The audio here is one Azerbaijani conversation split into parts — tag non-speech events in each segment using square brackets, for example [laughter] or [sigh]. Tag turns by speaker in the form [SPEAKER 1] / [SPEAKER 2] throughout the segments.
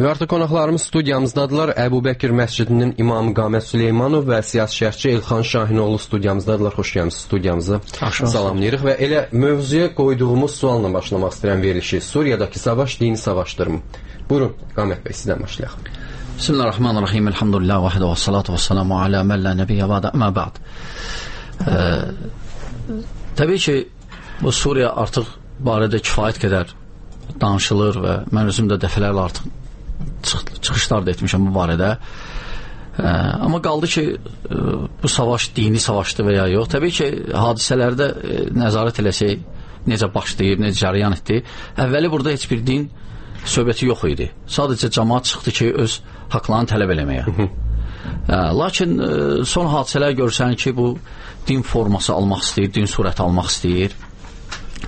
[SPEAKER 1] Və artıq qonaqlarımız studiyamızdadılar. Əbu Bəkir məscidinin imamı Qamət Süleymanov və siyasi şərhçi Elxan Şahinoğlu studiyamızdadılar. Xoş gəlmisiniz studiyamıza. Salamlayırıq və elə mövzuya qoyduğumuz sualla başlamaq istəyirəm verilişi. Suriyadakı savaş dini savaşdırmı? Buyurun Qamət bəy, sizdən başlayaq.
[SPEAKER 2] Bismillahirrahmanirrahim. Elhamdülillah vahdə və salatu və salamu alə mən la nəbiyyə ba'də əmə ba'd. Təbii ki, bu Suriya artıq barədə kifayət qədər danışılır və mən özüm də dəfələrlə artıq çıxışlar da etmişəm bu barədə. Ə, amma qaldı ki, ə, bu savaş dini savaşdır və ya yox. Təbii ki, hadisələrdə ə, nəzarət eləsək, necə başlayıb, necə cərəyan etdi. Əvvəli burada heç bir din söhbəti yox idi. Sadəcə cəmaət çıxdı ki, öz haqlarını tələb eləməyə. Ə, lakin ə, son hadisələr görürsən ki, bu din forması almaq istəyir, din surəti almaq istəyir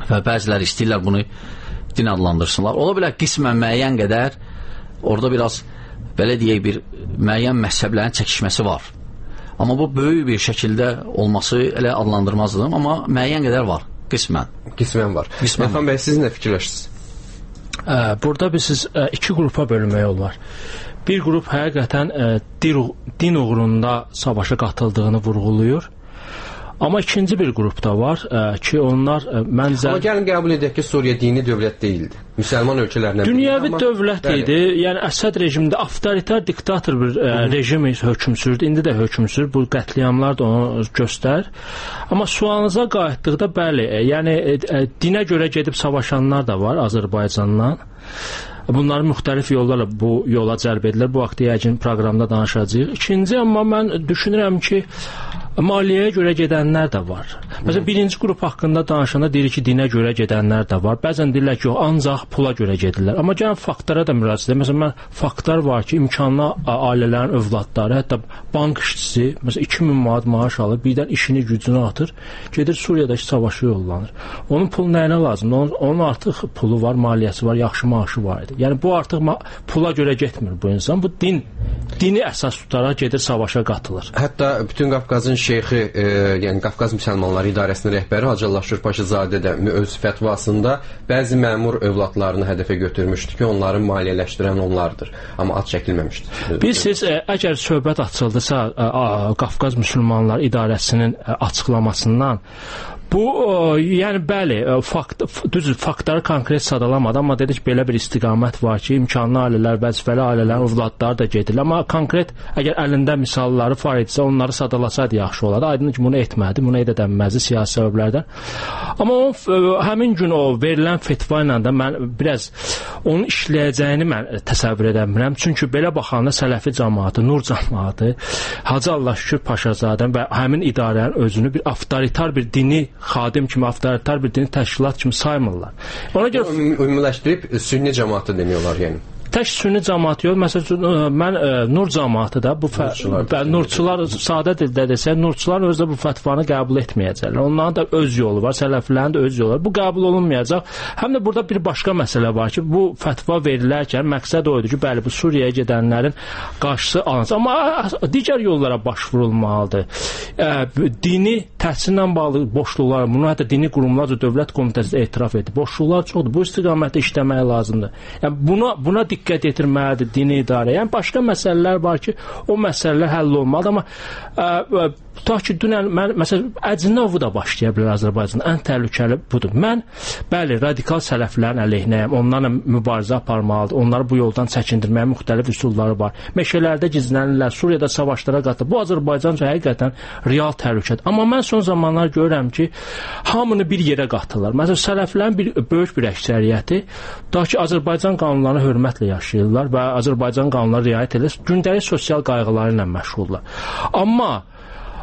[SPEAKER 2] və bəziləri istəyirlər bunu din adlandırsınlar. Ola bilər qismən müəyyən qədər orada biraz belə deyək bir müəyyən məhzəblərin çəkişməsi var. Amma bu böyük bir şəkildə olması elə adlandırmazdım, amma müəyyən qədər var qismən.
[SPEAKER 1] Qismən var.
[SPEAKER 2] Qismən
[SPEAKER 1] Elxan bəy siz nə fikirləşirsiniz?
[SPEAKER 3] Burada biz siz iki qrupa bölmək olar. Bir qrup həqiqətən din, din uğrunda savaşa qatıldığını vurğulayır. Amma ikinci bir qrup da var ə, ki, onlar ə, məncə
[SPEAKER 1] Amma gəlin qəbul edək ki, Suriya dini dövlət deyildi. Müsəlman ölkələrindən
[SPEAKER 3] Dünyəvi
[SPEAKER 1] amma-
[SPEAKER 3] dövlət
[SPEAKER 1] Bəli.
[SPEAKER 3] idi. Yəni Əsəd rejimində avtoritar diktator bir ə, rejim hökm sürdü. İndi də hökm sürür. Bu qətliamlar da onu göstərir. Amma sualınıza qayıtdıqda bəli, ə, yəni ə, dinə görə gedib savaşanlar da var Azərbaycandan. Bunları müxtəlif yollarla bu yola cəlb edilir. Bu vaxt yəqin proqramda danışacağıq. İkinci amma mən düşünürəm ki, maliyyəyə görə gedənlər də var. Məsələn, birinci qrup haqqında danışanda deyir ki, dinə görə gedənlər də var. Bəzən deyirlər ki, yox, ancaq pula görə gedirlər. Amma gəlin faktlara da müraciət edirəm. Məsələn, mən faktlar var ki, imkanlı ailələrin övladları, hətta bank işçisi, məsələn 2000 manat maaş alır, birdən işini, gücünü atır, gedir Suriyadakı savaşa yollanır. Onun pul nəyinə lazımdır? Onun, onun artıq pulu var, maliyyəsi var, yaxşı maaşı var idi. Yəni bu artıq pula görə getmir bu insan. Bu din dini əsas tutaraq gedir savaşa qatılır.
[SPEAKER 1] Hətta bütün Qafqazın şeyxi, e, yəni Qafqaz müsəlmanları idarəsinin rəhbəri Hacı Allah Şurpaşızadə də öz fətvasında bəzi məmur övladlarını hədəfə götürmüşdü ki, onları maliyyələşdirən onlardır. Amma ad çəkilməmişdi.
[SPEAKER 3] Bilirsiniz, ə, əgər söhbət açıldısa ə, ə, Qafqaz müsəlmanlar idarəsinin ə, açıqlamasından bu ə, yəni bəli, ə, fakt düzdür, faktları konkret sadalamadı, amma dedi ki, belə bir istiqamət var ki, imkanlı ailələr, vəzifəli ailələrin övladları da gedirlər. Amma konkret əgər əlində misalları var idisə, onları sadalasaydı yaxşı olardı. Aydın ki, bunu etmədi, bunu edə bilməzdi siyasi səbəblərdən. Amma o ə, həmin gün o verilən fetva ilə də mən biraz onun işləyəcəyini mən təsəvvür edə bilmirəm. Çünki belə baxanda Sələfi cəmaatı, Nur cəmaatı, Hacı Allah şükür Paşazadə və həmin idarənin özünü bir avtoritar bir dini xadim kimi, avtoritar bir dini təşkilat kimi saymırlar. Ona görə
[SPEAKER 1] Üm- Ümumiləşdirib sünni cəmaatı demək olar yəni.
[SPEAKER 3] Tək sünni cəmaat yox. Məsələn, ə, mən ə, Nur cəmaatı da bu
[SPEAKER 1] Nurçular.
[SPEAKER 3] bə- Nurçular sadə dildə desə, Nurçular özü də bu fətvanı qəbul etməyəcəklər. Onların da öz yolu var, Sələfilərin də öz yolu var. Bu qəbul olunmayacaq. Həm də burada bir başqa məsələ var ki, bu fətva verilərkən məqsəd o idi ki, bəli, bu Suriyaya gedənlərin qarşısı alınsın. Amma digər yollara başvurulmalıdır. Ə, dini təhsillə bağlı boşluqlar, bunu hətta dini qurumlar da Dövlət Komitəsi də etiraf etdi. Boşluqlar çoxdur. Bu istiqamətdə işləmək lazımdır. Yəni buna buna diqqət yetirməlidir dini idarə. Yəni başqa məsələlər var ki, o məsələlər həll olmalıdır, amma ə, ə, ta ki dünən mən məsələn Əcnəvu da başlaya bilər Azərbaycanda. Ən təhlükəli budur. Mən bəli, radikal sələflərin əleyhinəyəm. Onlarla mübarizə aparmalıdır. Onları bu yoldan çəkindirməyə müxtəlif üsulları var. Meşələrdə gizlənirlər, Suriyada savaşlara qatılır. Bu Azərbaycan üçün həqiqətən real təhlükədir. Amma mən son zamanlar görürəm ki, hamını bir yerə qatırlar. Məsələn, sələflərin bir böyük bir əksəriyyəti da ki, Azərbaycan qanunlarına hörmətlə yaşayırlar və Azərbaycan qanunlarına riayət edir. Gündəlik sosial qayğıları ilə məşğuldurlar. Amma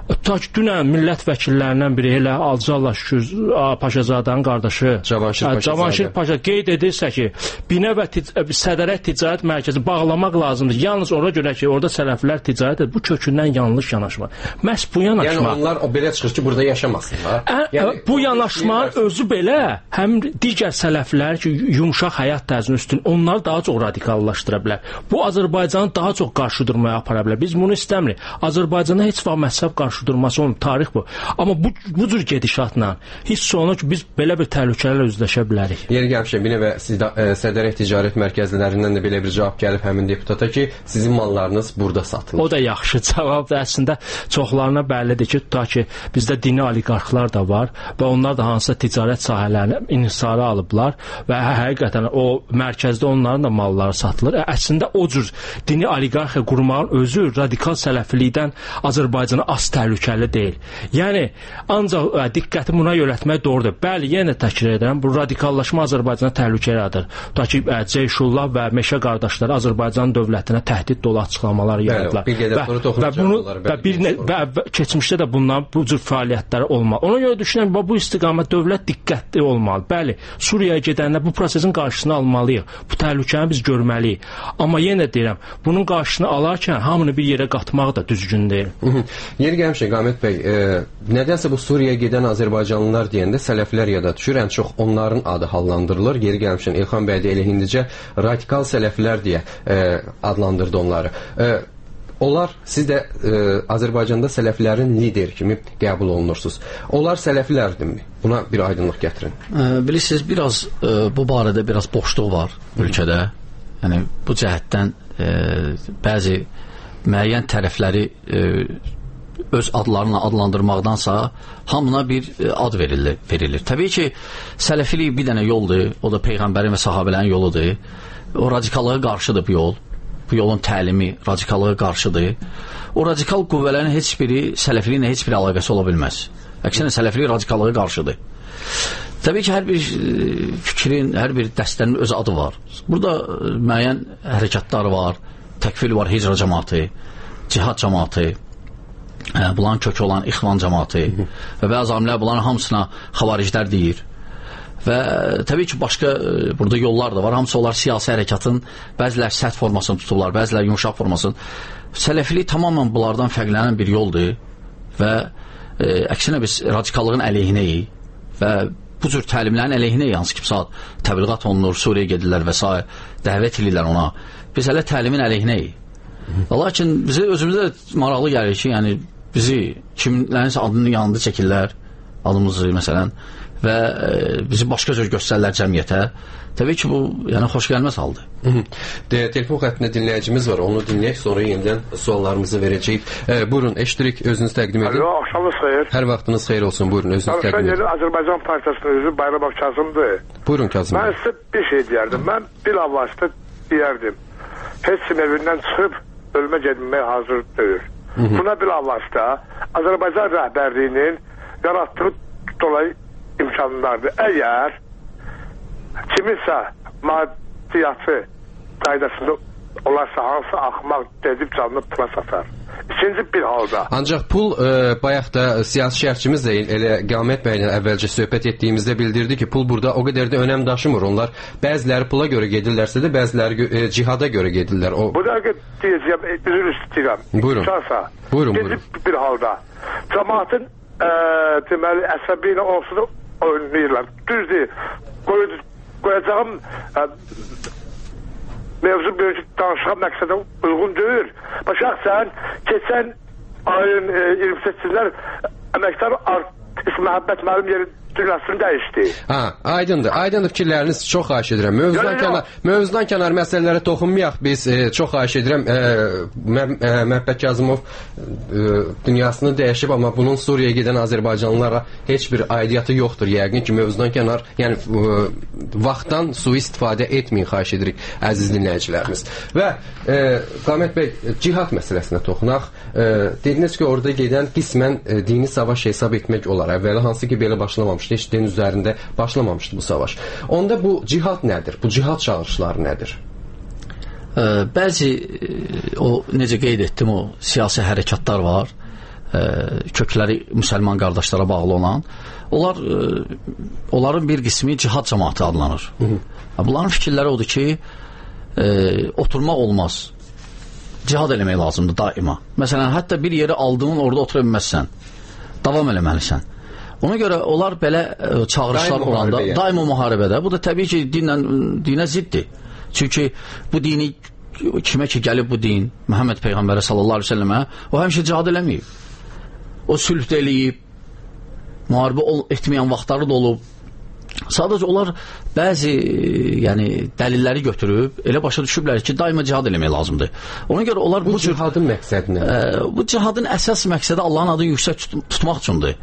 [SPEAKER 3] Ta ki dünən millət vəkillərindən biri elə Alcalla şükür Paşazadənin qardaşı
[SPEAKER 1] Cavanşir
[SPEAKER 3] a,
[SPEAKER 1] Paşazadə.
[SPEAKER 3] Cavanşir Paşa qeyd edirsə ki, Binə və tic Sədərət Ticarət Mərkəzi bağlamaq lazımdır. Yalnız ora görə ki, orada sələflər ticarət edir. Bu kökündən yanlış yanaşma. Məhz bu
[SPEAKER 1] Yəni
[SPEAKER 3] yanaşma
[SPEAKER 1] onlar o belə çıxır ki, burada yaşamasınlar.
[SPEAKER 3] Ə, yəni, bu yanaşmanın özü belə həm digər sələflər ki, yumşaq həyat tərzinin üstün onları daha çox radikallaşdıra bilər. Bu Azərbaycanı daha çox qarşı durmaya apara bilər. Biz bunu istəmirik. Azərbaycana heç vaxt məzhəb qarşı qarşıdurması onun tarix bu. Amma bu bu cür gedişatla hiss olunur ki biz belə bir təhlükələrlə üzləşə bilərik.
[SPEAKER 1] Yeri gəlmişəm bir və Sədərək ticarət mərkəzlərindən də belə bir cavab gəlib həmin deputata ki, sizin mallarınız burada satılır.
[SPEAKER 3] O da yaxşı [laughs] cavabdır. Əslində çoxlarına bəllidir ki, tutaq ki, bizdə dini oliqarxlar da var və onlar da hansısa ticarət sahələrini inhisara alıblar və hə, həqiqətən o mərkəzdə onların da malları satılır. Əslində o cür dini oliqarxiya qurmağın özü radikal sələfilikdən Azərbaycana az təhlükəli deyil. Yəni ancaq ə, diqqəti buna yönəltmək doğrudur. Bəli, yenə təkrar edirəm, bu radikallaşma Azərbaycana təhlükə yaradır. Tutaq ki, ə, Ceyşullah və Meşə qardaşları Azərbaycan dövlətinə təhdid dolu açıqlamalar
[SPEAKER 1] qədər sonra
[SPEAKER 3] və bunu və bir nə, və, və keçmişdə də bundan bu cür fəaliyyətlər olmalı. Ona görə düşünürəm bu istiqamət dövlət diqqətli olmalı. Bəli, Suriyaya gedəndə bu prosesin qarşısını almalıyıq. Bu təhlükəni biz görməliyik. Amma yenə deyirəm, bunun qarşısını alarkən hamını bir yerə qatmaq da düzgün deyil.
[SPEAKER 1] Yeri gəlmişə Qamət bəy, e, nədənsə bu Suriyaya gedən Azərbaycanlılar deyəndə sələflər yada düşür. Ən çox onların adı hallandırılır. Yeri gəlmişən İlxan bəy də elə indicə radikal sələflər deyə e, adlandırdı onları. E, Onlar siz də e, Azərbaycanda sələflərin lider kimi qəbul olunursunuz. Onlar sələflərdirmi? Buna bir aydınlıq gətirin.
[SPEAKER 2] E, bilirsiniz, biraz e, bu barədə biraz boşluq var ölkədə. Yəni bu cəhətdən e, bəzi müəyyən tərəfləri e, öz adlarına adlandırmaqdansa hamına bir e, ad verilir, verilir. Təbii ki, sələfilik bir dənə yoldur, o da peyğəmbərin və sahabələrin yoludur. O radikallığa qarşıdır bu yol bu yolun təlimi radikallığa qarşıdır. O radikal qüvvələrin heç biri sələfiliklə heç bir əlaqəsi ola bilməz. Əksinə sələfilik radikallığa qarşıdır. Təbii ki, hər bir e, fikrin, hər bir dəstənin öz adı var. Burada e, müəyyən hərəkətlər var, təkfil var, hicra cəmaatı, cihad cəmaatı, bunların kökü olan ixvan cəmaatı və bəzi alimlər bunların hamısına xavariclər deyir. Və təbii ki, başqa e, burada yollar da var. Hamısı onlar siyasi hərəkatın bəzilər sərt formasını tutublar, bəzilər yumşaq formasını. Sələfilik tamamilə bunlardan fərqlənən bir yoldur və e, əksinə biz radikallığın əleyhinəyik və bu cür təlimlərin əleyhinəyik, hansı ki, saat təbliğat olunur, Suriyaya gedirlər və s. dəvət edirlər ona. Biz hələ təlimin əleyhinəyik. Lakin bizə özümüzə maraqlı gəlir ki, yəni bizi kimlərinsə adının yanında çəkirlər, adımızı məsələn və e, bizi başqa cür göstərirlər cəmiyyətə. Təbii ki, bu yəni xoşgəlməz haldır.
[SPEAKER 1] De, telefon xəttində dinləyicimiz var. Onu dinləyək, sonra yenidən suallarımızı verəcəyik. E, buyurun, eşidirik, özünüz təqdim edin.
[SPEAKER 4] Alo, axşamınız xeyir.
[SPEAKER 1] Hər vaxtınız xeyir olsun. Buyurun, özünüz təqdim edin.
[SPEAKER 4] Azərbaycan Partiyasının üzvü Bayram Kazımdır.
[SPEAKER 1] Buyurun Kazım.
[SPEAKER 4] Mən sizə bir şey deyərdim. Mən bir avazda deyərdim. Heç kim evindən çıxıb ölüme cedime hazırdır. Hı hı. Buna Azerbaycan rəhbərliyinin yarattığı dolayı imkanlardır. Eğer kimisə maddiyatı qaydasında olarsa hansı axmaq dedib canını pula satar. İkinci bir halda.
[SPEAKER 1] Ancaq pul e, bayaq da siyasi şərhçimiz də elə Qamət bəylə əvvəlcə söhbət etdiyimizdə bildirdi ki, pul burada o qədər də önəm daşımır. Onlar bəziləri pula görə gedirlərsə də, bəziləri e, cihada görə gedirlər. O
[SPEAKER 4] Bu dəqiqə deyəcəm, üzr istəyirəm.
[SPEAKER 1] Buyurun.
[SPEAKER 4] Şansa.
[SPEAKER 1] Buyurun,
[SPEAKER 4] İkinci
[SPEAKER 1] buyurun.
[SPEAKER 4] bir halda cəmaatın e, deməli əsəbi ilə da oynayırlar. Düzdür. Qoy, qoyacağım e, mevzu böyük danışığa məqsədə uyğun deyil. Şəxsən keçən ayın e, 28-lər əməkdar artist Məhəbbət müəllim yeri dünyasını dəyişdi.
[SPEAKER 1] Ha, aydındır. Aydındır fikirləriniz çox xahiş edirəm. Mövzudan
[SPEAKER 4] Yox, yox.
[SPEAKER 1] kənar mövzudan kənar məsələlərə toxunmayaq. Biz e, çox xahiş edirəm. E, Mə- e, Məhəbbət Kazımov e, dünyasını dəyişib, amma bunun Suriyaya gedən Azərbaycanlılara heç bir aidiyyatı yoxdur. Yəqin ki, mövzudan kənar, yəni e, vaxtdan sui-istifadə etməyin xahiş edirik əziz dinləyicilərimiz. Və e, Qamət bəy, cihad məsələsinə toxunaq. E, dediniz ki, orada gedən qismən e, dini savaş hesab etmək olar. Əvvəla hansı ki belə başlamamışdı, heç din üzərində başlamamışdı bu savaş. Onda bu cihad nədir? Bu cihad çağırışları nədir?
[SPEAKER 2] Ə, bəzi ə, o necə qeyd etdim o siyasi hərəkatlar var. Ə, kökləri müsəlman qardaşlara bağlı olan. Onlar ə, onların bir qismi cihad cəmaatı adlanır. Hı -hı. Bunların fikirləri odur ki, ə, oturmaq olmaz. Cihad eləmək lazımdır daima. Məsələn, hətta bir yeri aldığın orada otura bilməzsən. Davam eləməlisən. Ona görə onlar belə ə, çağırışlar
[SPEAKER 1] Daim
[SPEAKER 2] olanda
[SPEAKER 1] müharibəyə.
[SPEAKER 2] daima müharibədə. Bu da təbii ki, dinlə dinə ziddir. Çünki bu dini kimə ki gəlib bu din Məhəmməd peyğəmbərə sallallahu əleyhi və səlləmə o həmişə cihad eləməyib. o sülh eləyib, müharibə ol etməyən vaxtları da olub. Sadəcə onlar bəzi yəni dəlilləri götürüb elə başa düşüblər ki, daima cihad eləmək lazımdır. Ona görə onlar
[SPEAKER 1] bu, bu cihadın məqsədi nə?
[SPEAKER 2] Ə, bu cihadın əsas məqsədi Allahın adını yüksək tut tutmaq üçündür.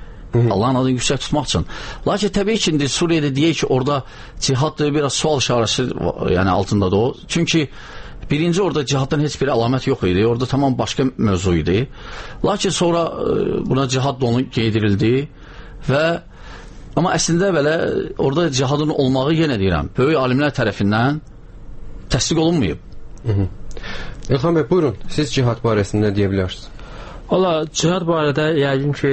[SPEAKER 2] Allahın adını yüksək tutmaq üçün. Lakin təbii ki, indi Suriyada deyək ki, orada cihaddır, biraz sual işarəsi yəni altındadır o. Çünki Birinci orada cihaddan heç bir əlamət yox idi. Orada tamam başqa mövzu idi. Lakin sonra buna cihad da onu qeydirildi və Amma əslində belə orada cihadın olmağı yenə deyirəm, böyük alimlər tərəfindən təsdiq olunmayıb.
[SPEAKER 1] İlham bəy, buyurun, siz cihad barəsində nə deyə bilərsiniz?
[SPEAKER 3] Ola cihad barədə yəqin ki,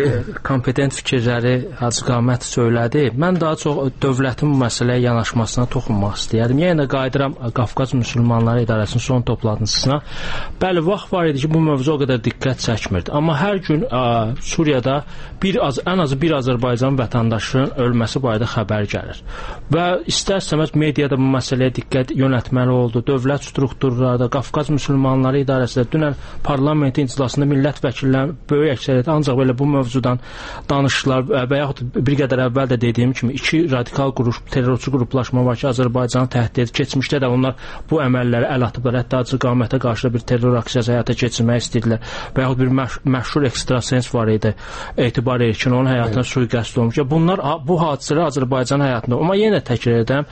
[SPEAKER 3] kompetent fikirləri Hacı Qamət söylədi. Mən daha çox dövlətin bu məsələyə yanaşmasına toxunmaq istəyirdim. Yenə də qayıdıram Qafqaz Müsəlmanları İdarəsinin son toplantısına. Bəli, vaxt var idi ki, bu mövzu o qədər diqqət çəkmirdi. Amma hər gün ə, Suriyada bir az ən azı bir Azərbaycan vətəndaşının ölməsi barədə xəbər gəlir. Və istər-istəməz mediada bu məsələyə diqqət yönəltməli oldu. Dövlət strukturları, Qafqaz Müsəlmanları İdarəsində dünən parlamentin iclasında millət vəkilləri vəkillərin böyük əksəriyyəti ancaq belə bu mövzudan danışdılar və yaxud bir qədər əvvəl də dediyim kimi iki radikal qrup, terrorçu qruplaşma var ki, Azərbaycanı təhdid edir. Keçmişdə də onlar bu əməlləri əl atıblar. Hətta qamətə qarşı bir terror aksiyası həyata keçirmək istədilər. Və yaxud bir məş məşhur ekstrasens var idi. Etibar Erkin onun həyatına sui-qəsd olmuş. Bunlar bu hadisələr Azərbaycan həyatında. Amma yenə təkrar edirəm,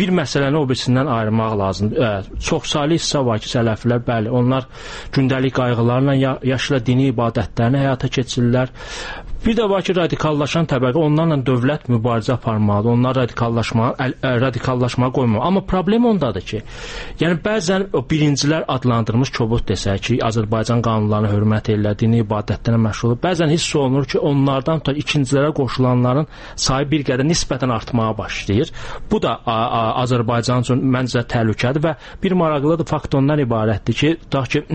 [SPEAKER 3] bir məsələni o birisindən ayırmaq lazımdır. Çox saylı hissə var ki, sələflər bəli, onlar gündəlik qayğılarla yaşla dini ibadətlərini həyata keçirirlər. Bir də var ki, radikallaşan təbəqə onlarla dövlət mübarizə aparmalıdır. Onlar ə, radikallaşmağa qoymamalı. Amma problem ondadır ki, yəni bəzən o birincilər adlandırmış kobud desək ki, Azərbaycan qanunlarına hörmət edirlər, dini ibadətlərlə məşğul olur. Bəzən hiss olunur ki, onlardan tutar ikincilərə qoşulanların sayı bir qədər nisbətən artmağa başlayır. Bu da Azərbaycan üçün məncə təhlükədir və bir maraqlıdır fakt ondan ibarətdir ki, tutaq ki,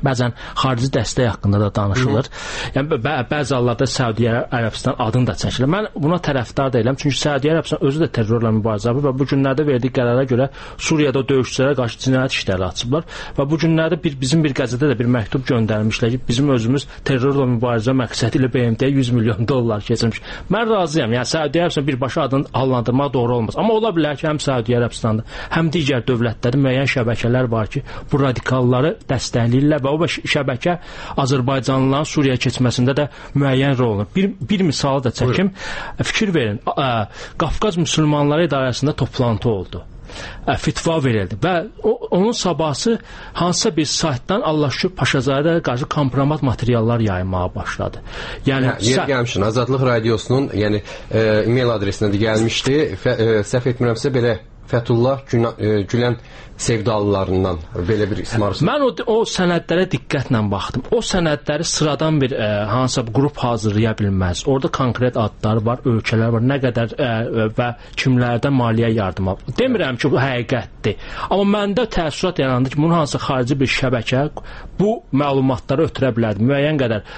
[SPEAKER 3] Bəzən xarici dəstək haqqında da danışılır. Hı. Yəni bə bəzi hallarda Səudiyyə Ərəbistan adını da çəkilir. Mən buna tərəfdar deyiləm, çünki Səudiyyə Ərəbistan özü də terrorla mübarizə aparır və bu günlərdə verdiyi qərara görə Suriyada döyüşçülərə qarşı cinayət işləri açıblar və bu günlərdə bir bizim bir qəzetə də bir məktub göndərmişlər ki, bizim özümüz terrorla mübarizə məqsədi ilə BMT-yə 100 milyon dollar keçirmiş. Mən razıyam. Yəni Səudiyyə Ərəbistan birbaşa adını adlandırmaq doğru olmaz. Amma ola bilər ki, həm Səudiyyə Ərəbistanda, həm digər dövlətlərdə müəyyən şəbəkələr var ki, bu radikalları dəstəkləyirlər və o şəbəkə Azərbaycanlıların Suriyaya keçməsində də müəyyən rol oynayır. Bir bir misalı da çəkim. Buyurun. Fikir verin. Qafqaz müsəlmanları idarəsində toplantı oldu fitva verildi və o, onun sabahı hansısa bir saytdan Allah şükür Paşazadəyə qarşı kompromat materiallar yayılmağa başladı.
[SPEAKER 1] Yəni hə, yer gəlmişin Azadlıq radiosunun, yəni e, e-mail adresinə də gəlmişdi. Fə, e, səhv etmirəmsə belə Fətullah Gülə, e, Gülən sevdalılarından belə bir ism arzu.
[SPEAKER 3] Mən o, o sənədlərə diqqətlə baxdım. O sənədləri sıradan bir e, hansısa bir qrup hazırlaya bilməz. Orada konkret adlar var, ölkələr var, nə qədər ə, e, və kimlərdən maliyyə yardım alıb. Demirəm ki, bu həqiqətdir. Amma məndə təəssürat yarandı ki, bunun hansı xarici bir şəbəkə bu məlumatları ötürə bilərdi. Müəyyən qədər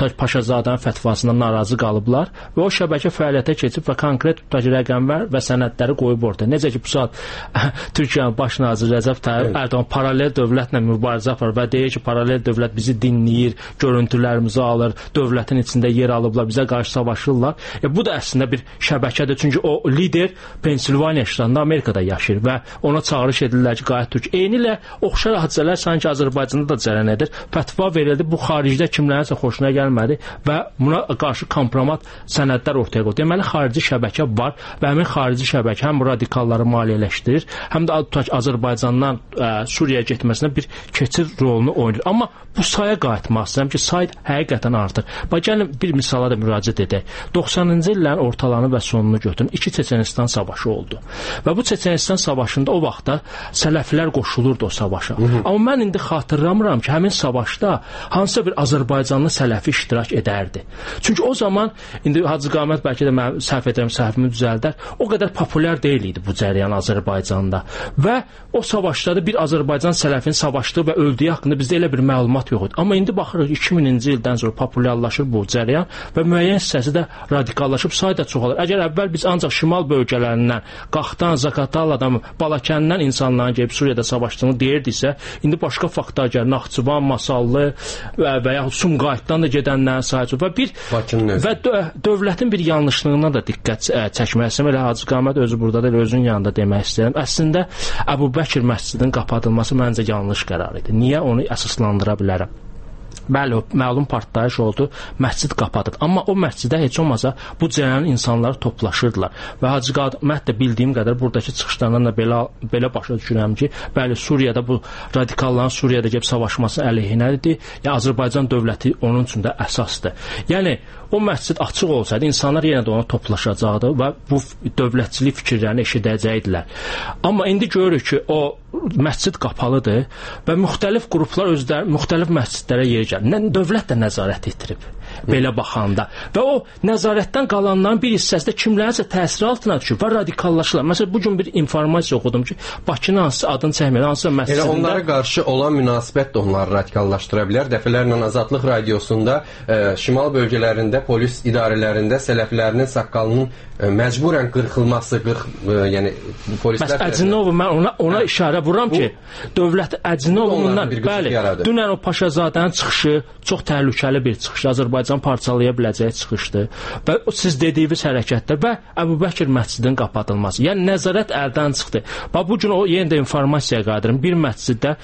[SPEAKER 3] Tac Paşazadənin fətvasından narazı qalıblar və o şəbəkə fəaliyyətə keçib və konkret tutaq rəqəmlər və sənədləri qoyub orada. Necə ki, bu saat [laughs] Türkiyənin baş naziri Rəcəb Tayyib Ərdoğan paralel dövlətlə mübarizə aparır və deyir ki, paralel dövlət bizi dinləyir, görüntülərimizi alır, dövlətin içində yer alıblar, bizə qarşı savaşırlar. E, bu da əslində bir şəbəkədir. Çünki o lider Pensilvaniya ştatında Amerikada yaşayır və ona çağırış edirlər ki, qayıt Türk. Eynilə oxşar hadisələr sanki Azərbaycanda da cərəyan edir. Fətva verildi. Bu xaricdə kimlərinsə xoşuna gəlmədi və buna qarşı kompromat sənədlər ortaya qoydu. Deməli xarici şəbəkə var və həmin xarici şəbəkə həm radikalları maliyyələşdirir, həm də tutaq Azərbaycan Azərbaycandan ə, Suriyaya getməsinə bir keçid rolunu oynayır. Amma bu saya qayıtmaq istəyirəm ki, say həqiqətən artır. Bax gəlin bir misala da müraciət edək. 90-cı illərin ortalarını və sonunu götürün. İki Çeçenistan savaşı oldu. Və bu Çeçenistan savaşında o vaxtda sələflər qoşulurdu o savaşa. Hı -hı. Amma mən indi xatırlamıram ki, həmin savaşda hansısa bir Azərbaycanlı sələfi iştirak edərdi. Çünki o zaman indi Hacı Qamət bəlkə də mən səhv edirəm, səhvimi düzəldər. O qədər populyar deyil idi bu cərəyan Azərbaycanda və o savaşlarda bir Azərbaycan sələfinin savaşdığı və öldüyü haqqında bizdə elə bir məlumat yox idi. Amma indi baxırıq 2000-ci ildən sonra populyarlaşır bu cərəyan və müəyyən hissəsi də radikallaşıb, sayı da çoxalır. Əgər əvvəl biz ancaq şimal bölgələrindən, Qaxdan, Zakataladan, Balakəndən insanların gəlib Suriyada savaşdığını deyirdiksə, indi başqa faktlar gəlir. Naxçıvan, Masallı və, və ya Sumqayıtdan da gedənlərin sayı və bir və dö dövlətin bir yanlışlığına da diqqət çəkmək istəyirəm. Elə Hacı Qamət özü burada da özünün yanında demək istəyirəm. Əslində Əbu Bəkir məscidinin qapadılması məncə yanlış qərar idi. Niyə onu əsaslandıra bilərəm? Bəli, məlum partlayış oldu, məscid qapadıb. Amma o məscidə heç olmasa bu cərəyanın insanları toplaşırdılar. Və Hacı Qamət də bildiyim qədər buradakı çıxışlarından da belə belə başa düşürəm ki, bəli, Suriyada bu radikalların Suriyada gəlib savaşması əleyhinədir. Yəni Azərbaycan dövləti onun üçün də əsasdır. Yəni o məscid açıq olsaydı insanlar yenə də ona toplaşacaqdı və bu dövlətçilik fikirlərini eşidəcəkdilər. Amma indi görürük ki, o məscid qapalıdır və müxtəlif qruplar özləri müxtəlif məscidlərə yer gəlir. Dövlət də nəzarət etdirib belə baxanda. Və o nəzarətdən qalanların bir hissəsi də kimlərinsə təsir altına düşür və radikallaşırlar. Məsələn, bu gün bir informasiya oxudum ki, Bakının hansı adını çəkmir, hansı məscidində
[SPEAKER 1] Elə onlara qarşı olan münasibət də onları radikallaşdıra bilər. Dəfələrlə Azadlıq radiosunda e, şimal bölgələrində polis idarələrində sələflərinin saqqalının e, məcburən qırxılması, qırx, e, yəni polislər
[SPEAKER 3] Bəs Əcinov mən ona ona hə. işarə vururam ki, dövlət Əcinovundan bəli, dünən o Paşazadənin çıxışı çox təhlükəli bir çıxış. Azərbaycan parçalaya biləcəyi çıxışdır. Və siz dediyiniz hərəkətdə və Əbubəkir məscidinin qapadılması. Yəni nəzarət əldən çıxdı. Bax bu gün o yenə də informasiyaya qadirəm. Bir məsciddə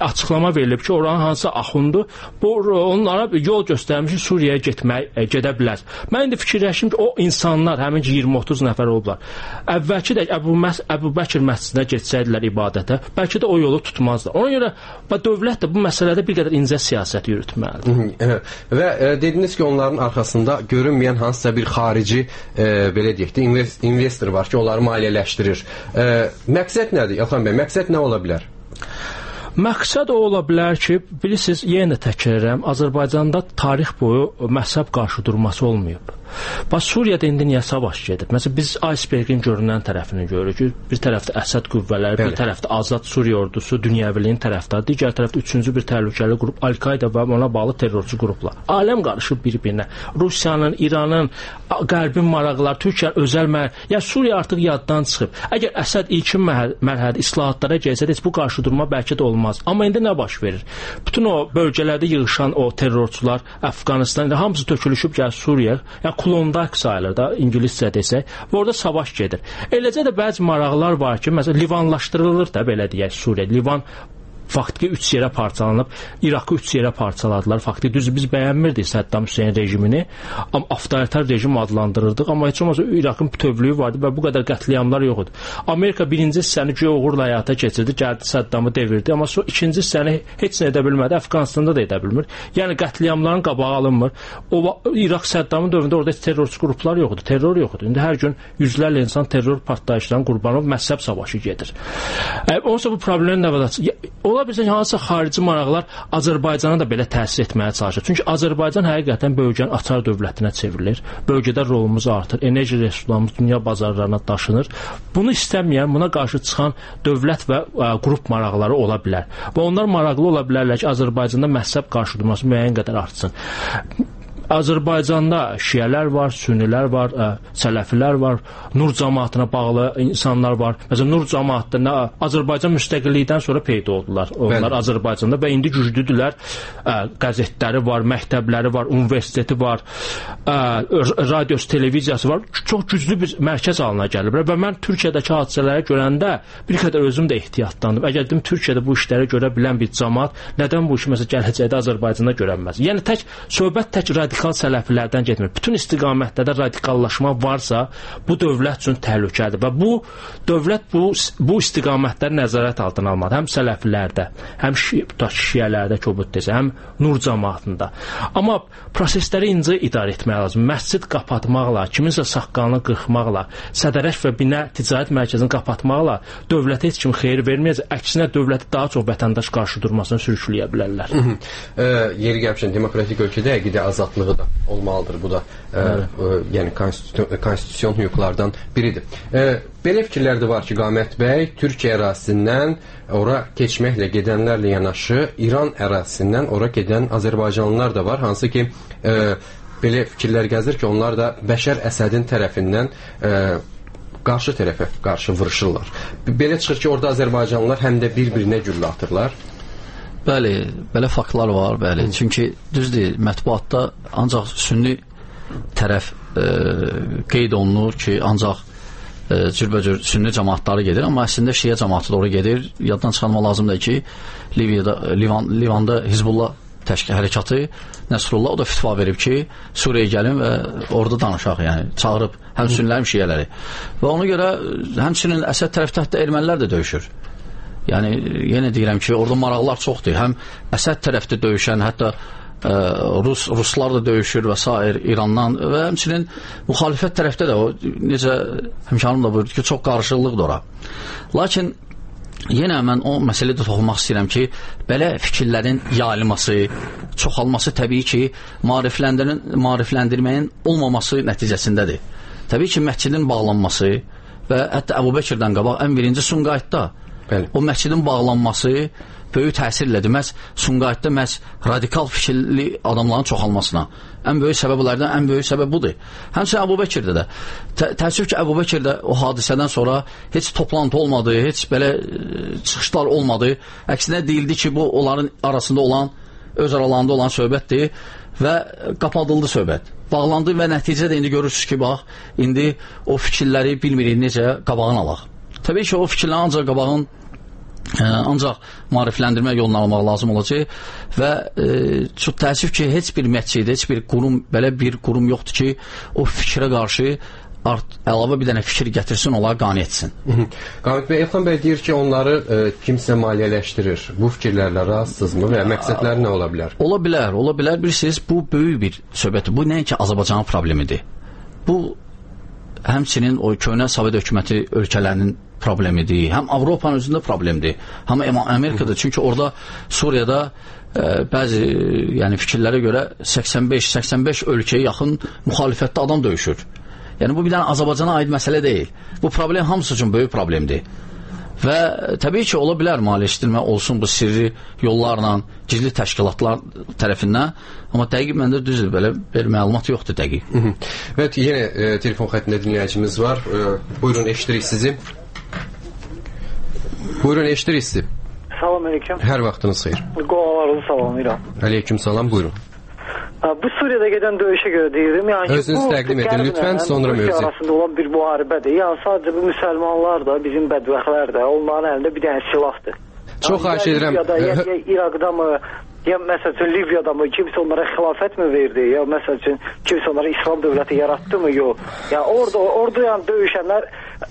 [SPEAKER 3] açıqlama verilib ki, oranın hansı axundu bu onlara yol göstərmiş Suriyaya getmək e, gedə bilər. Mən indi fikirləşdim ki, o insanlar həmin 20-30 nəfər olublar. Əvvəlki də Əbu Məs Əbubəkir məscidinə getsəydilər ibadətə, bəlkə də o yolu tutmazlar. Ona görə və dövlət də bu məsələdə bir qədər incə siyasət yürütməlidir.
[SPEAKER 1] Və e, dediniz ki, onların arxasında görünməyən hansısa bir xarici e, belə deyək də investor var ki, onları maliyyələşdirir. E, məqsəd nədir Elxan bəy? Məqsəd nə ola bilər?
[SPEAKER 3] Məqsəd o ola bilər ki, bilirsiniz, yenə də təkrarlayıram, Azərbaycanda tarix boyu məhzəb qarşıdurması olmayıb. Bax Suriyada indi niyə savaş gedir? Məsələn biz icebergin görünən tərəfini görürük bir tərəfdə Əsəd qüvvələri, Bəli. bir tərəfdə Azad Suriya ordusu, dünyəviliyin tərəfdarı, digər tərəfdə üçüncü bir təhlükəli qrup Əl-Qaida və ona bağlı terrorçu qruplar. Aləm qarışıb bir-birinə. Rusiyanın, İranın, Qərbin maraqları, Türkiyənin özəl mər, ya Suriya artıq yaddan çıxıb. Əgər Əsəd ilkin mərhələdə islahatlara gəlsə, heç bu qarşıdurma bəlkə də olmaz. Amma indi nə baş verir? Bütün o bölgələrdə yığılışan o terrorçular Əfqanistanda hamısı tökülüşüb gəl Suriyaya. Yəni Klondayk sayılır da ingiliscə desək. Orada savaş gedir. Eləcə də bəzi maraqlar var ki, məsələn Livanlaşdırılır da belə deyək Suriya. Livan faktiki 3 yerə parçalanıb, İraqı 3 yerə parçaladılar. Faktiki düz biz bəyənmirdik Səddam Hüseyn rejimini, amma avtoritar rejim adlandırırdıq, amma heç olmasa İraqın bütövlüyü vardı və bu qədər qətliamlar yox idi. Amerika birinci hissəni göy uğurla həyata keçirdi, gəldi Səddamı devirdi, amma sonra ikinci hissəni heç nə edə bilmədi, Əfqanistanda da edə bilmir. Yəni qətliamların qabağı alınmır. O İraq Səddamın dövründə orada terrorçu qruplar yox idi, terror yox idi. İndi hər gün yüzlərlə insan terror partlayışlarının qurbanı olub, məhzəb savaşı gedir. Onsuz bu problemin nə var? Ola bilsin hansısa xarici maraqlar Azərbaycana da belə təsir etməyə çalışır. Çünki Azərbaycan həqiqətən bölgənin açar dövlətinə çevrilir. Bölgədə rolumuz artır, enerji resurslarımız dünya bazarlarına daşınır. Bunu istəməyən, buna qarşı çıxan dövlət və ə, qrup maraqları ola bilər. Və onlar maraqlı ola bilərlər ki, Azərbaycanda məhzəb qarşıdurması müəyyən qədər artsın. Azərbaycanda şiələr var, sünnilər var, ə, sələfilər var, Nur cəmaatına bağlı insanlar var. Məsələn, Nur cəmaatında nə Azərbaycan müstəqillikdən sonra peyda oldular. Onlar Bəli. Azərbaycanda və indi güclüdülər. Ə, qəzetləri var, məktəbləri var, universiteti var, ə, radiosu, televiziyası var. Çox güclü bir mərkəz halına gəliblər və mən Türkiyədəki hadisələri görəndə bir qədər özüm də ehtiyatlandım. Əgər dedim Türkiyədə bu işləri görə bilən bir cəmaat nədən bu işi məsələn gələcəkdə Azərbaycanda görənməz? Yəni tək söhbət tək radikal radikal sələfilərdən getmir. Bütün istiqamətlərdə radikallaşma varsa, bu dövlət üçün təhlükədir və bu dövlət bu bu istiqamətləri nəzarət altına almalı. Həm sələfilərdə, həm şi, şiələrdə kobud desə, həm nur cəmaatında. Amma prosesləri incə idarə etmək lazım. Məscid qapatmaqla, kiminsə saqqalını qırxmaqla, sədərək və binə ticarət mərkəzini qapatmaqla dövlətə heç kim xeyir verməyəcək. Əksinə dövləti daha çox vətəndaş qarşı durmasına sürükləyə bilərlər.
[SPEAKER 1] e, yeri gəlmişən demokratik ölkədə əqidə azadlığı hüquqları da olmalıdır bu da. Ə, ə, yəni konstitusiyon, konstitusiyon hüquqlardan biridir. Ə, belə fikirlər də var ki, Qamət bəy Türkiyə ərazisindən ora keçməklə gedənlərlə yanaşı İran ərazisindən ora gedən Azərbaycanlılar da var, hansı ki ə, belə fikirlər gəzir ki, onlar da Bəşər Əsədin tərəfindən ə, qarşı tərəfə qarşı vuruşurlar. Belə çıxır ki, orada Azərbaycanlılar həm də bir-birinə güllə atırlar.
[SPEAKER 2] Bəli, belə faktlar var, bəli. Hı. Çünki düzdür, mətbuatda ancaq sünni tərəf e, qeyd olunur ki, ancaq e, cürbəcür sünni cəmaatları gedir, amma əslində şiə cəmaatı ora gedir. Yaddan çıxarmaq lazımdır ki, Liviyada, Livan, Livanda Hizbullah təşkil hərəkatı Nəsrullah o da fitva verib ki, Suriyaya gəlin və orada danışaq, yəni çağırıb həm sünnilər, həm şiələri. Və ona görə həmçinin Əsəd tərəfdə hətta ermənilər də döyüşür. Yəni yenə deyirəm ki, orada maraqlar çoxdur. Həm Əsəd tərəfdə döyüşən, hətta ə, Rus ruslar da döyüşür və s. İrandan və həmçinin müxalifət tərəfdə də o necə həmkarım da buyurdu ki, çox qarışıqlıqdır ora. Lakin Yenə mən o məsələdə toxunmaq istəyirəm ki, belə fikirlərin yayılması, çoxalması təbii ki, maarifləndirməyin olmaması nəticəsindədir. Təbii ki, məscidin bağlanması və hətta Əbu Bəkirdən qabaq ən birinci Sumqayıtda Bəli. o məscidin bağlanması böyük təsirlədir. Məhz Sumqayıtda məhz radikal fikirli adamların çoxalmasına. Ən böyük səbəblərdən ən böyük səbəb budur. Həmçinin Əbu Bəkirdə də. Tə təəssüf ki, Əbu Bəkirdə o hadisədən sonra heç toplantı olmadı, heç belə e, çıxışlar olmadı. Əksinə deyildi ki, bu onların arasında olan, öz aralarında olan söhbətdir və qapadıldı söhbət. Bağlandı və nəticədə indi görürsünüz ki, bax, indi o fikirləri bilmirik necə qabağını alaq. Təbii ki, o fikirləri ancaq qabağın ə, ancaq maarifləndirmə yolunu almaq lazım olacaq və ə, çox təəssüf ki, heç bir məscid, heç bir qurum, belə bir qurum yoxdur ki, o fikrə qarşı art, əlavə bir dənə fikir gətirsin, onları qane etsin.
[SPEAKER 1] Qamit bəy, Elxan bəy deyir ki, onları ə, kimsə maliyyələşdirir. Bu fikirlərlə razısınızmı və məqsədləri nə ola bilər?
[SPEAKER 2] Ola bilər, ola bilər. Bilirsiniz, bu böyük bir söhbətdir. Bu nəinki Azərbaycanın problemidir. Bu həmçinin o köhnə Sovet hökuməti ölkələrinin problemidir. Həm Avropanın özündə problemdir. Həm Amerikada çünki orada Suriyada ə, e, bəzi yəni fikirlərə görə 85-85 ölkəyə yaxın müxalifətdə adam döyüşür. Yəni bu bir dənə Azərbaycana aid məsələ deyil. Bu problem hamısı üçün böyük problemdir. Və təbii ki, ola bilər maliyyələşdirmə olsun bu sirri yollarla, gizli təşkilatlar tərəfindən, amma dəqiq məndə düzdür, belə bir məlumat yoxdur dəqiq.
[SPEAKER 1] Və yenə e, telefon xəttində dinləyicimiz var. E, buyurun, eşidirik sizi. Buyurun, eşidirik sizi.
[SPEAKER 5] Salam aleyküm.
[SPEAKER 1] Hər vaxtınız xeyir.
[SPEAKER 5] Qolalarınızı salamlayıram.
[SPEAKER 1] Aleyküm salam, buyurun.
[SPEAKER 5] Bu Suriyada gedən döyüşə görə deyirəm. Yəni
[SPEAKER 1] Özünüz
[SPEAKER 5] bu,
[SPEAKER 1] təqdim edin lütfən, sonra mövzu.
[SPEAKER 5] arasında olan bir müharibədir. Yəni sadəcə bu müsəlmanlar da, bizim bədbəxtlər də, onların əlində bir dənə silahdır.
[SPEAKER 1] Çox xahiş edirəm.
[SPEAKER 5] Ya, ya, ya İraqda mı, ya məsəl üçün Liviyada mı kimsə onlara xilafət mi verdi, ya məsəl üçün kimsə onlara İslam dövləti yaratdı mı, yox. Ya orada orada yəni döyüşənlər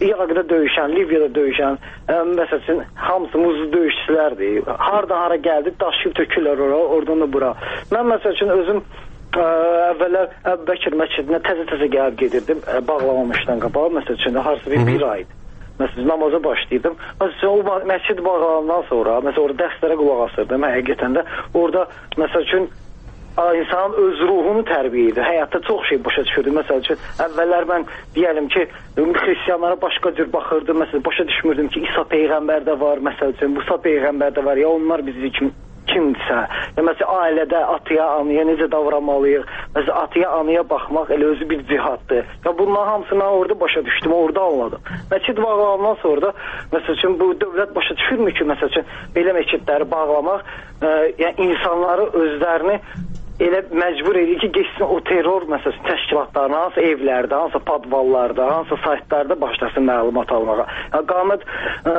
[SPEAKER 5] İraqda döyüşən, Liviyada döyüşən, ə, məsəl üçün hamısı muzlu döyüşçülərdir. Harda hara gəldi, daşıyıb tökürlər ora, oradan da bura. Mən məsəl üçün özüm ə, əvvəllər Əbubəkir məscidinə təzə-təzə gəlib gedirdim, ə, bağlamamışdan qabaq, məsəl üçün harsı bir, bir aydır. Məsələn, namaza başlayırdım. Məsələn, o məscid bağlanandan sonra, məsələn, orada dərslərə qulaq asırdım. Həqiqətən də orada, məsəl üçün, insanın öz ruhunu tərbiyə edir. Həyatda çox şey başa düşürdü. Məsəl üçün, əvvəllər mən deyəlim ki, xristianlara başqa cür baxırdım. Məsələn, başa düşmürdüm ki, İsa peyğəmbər də var, məsəl üçün, Musa peyğəmbər də var. Ya onlar bizi kimi kimdirsə, ya məsələn ailədə ataya, anaya necə davranmalıyıq? Məsələn ataya, anaya baxmaq elə özü bir cihaddır. Ya bunların hamısını orada başa düşdüm, orada anladım. Məscid bağlanandan sonra da məsəl üçün bu dövlət başa düşürmü ki, məsəl üçün belə məscidləri bağlamaq, ə, e, yəni insanları özlərini elə məcbur edir ki, getsin o terror məsələn təşkilatlarına, hansı evlərdə, hansı padvallarda, hansı saytlarda başlasın məlumat almağa. Ya qamət ə,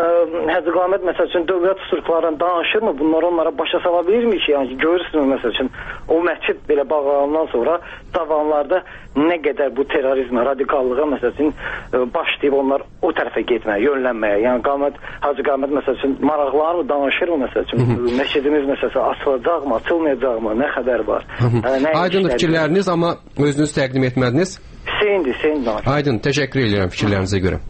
[SPEAKER 5] həzə qamət məsəl üçün dövlət strukturlarından danışırmı? Bunları onlara başa sala bilirmi ki, yəni görürsünüz məsəl üçün o məscid belə bağlanandan sonra tavanlarda nə qədər bu terrorizmə, radikallığa məsəl üçün ə, başlayıb onlar o tərəfə getməyə, yönlənməyə. Yəni qamət Hacı qamət məsəl üçün maraqlanır danışır mı məsəl üçün? Məscidimiz məsəl üçün açılacaqmı, açılmayacaqmı, nə xəbər var?
[SPEAKER 1] Aydın fikirləriniz, amma özünüz təqdim etmədiniz.
[SPEAKER 5] Hüseyndir, Hüseyn danışır.
[SPEAKER 1] Aydın, təşəkkür edirəm fikirlərinizə görə.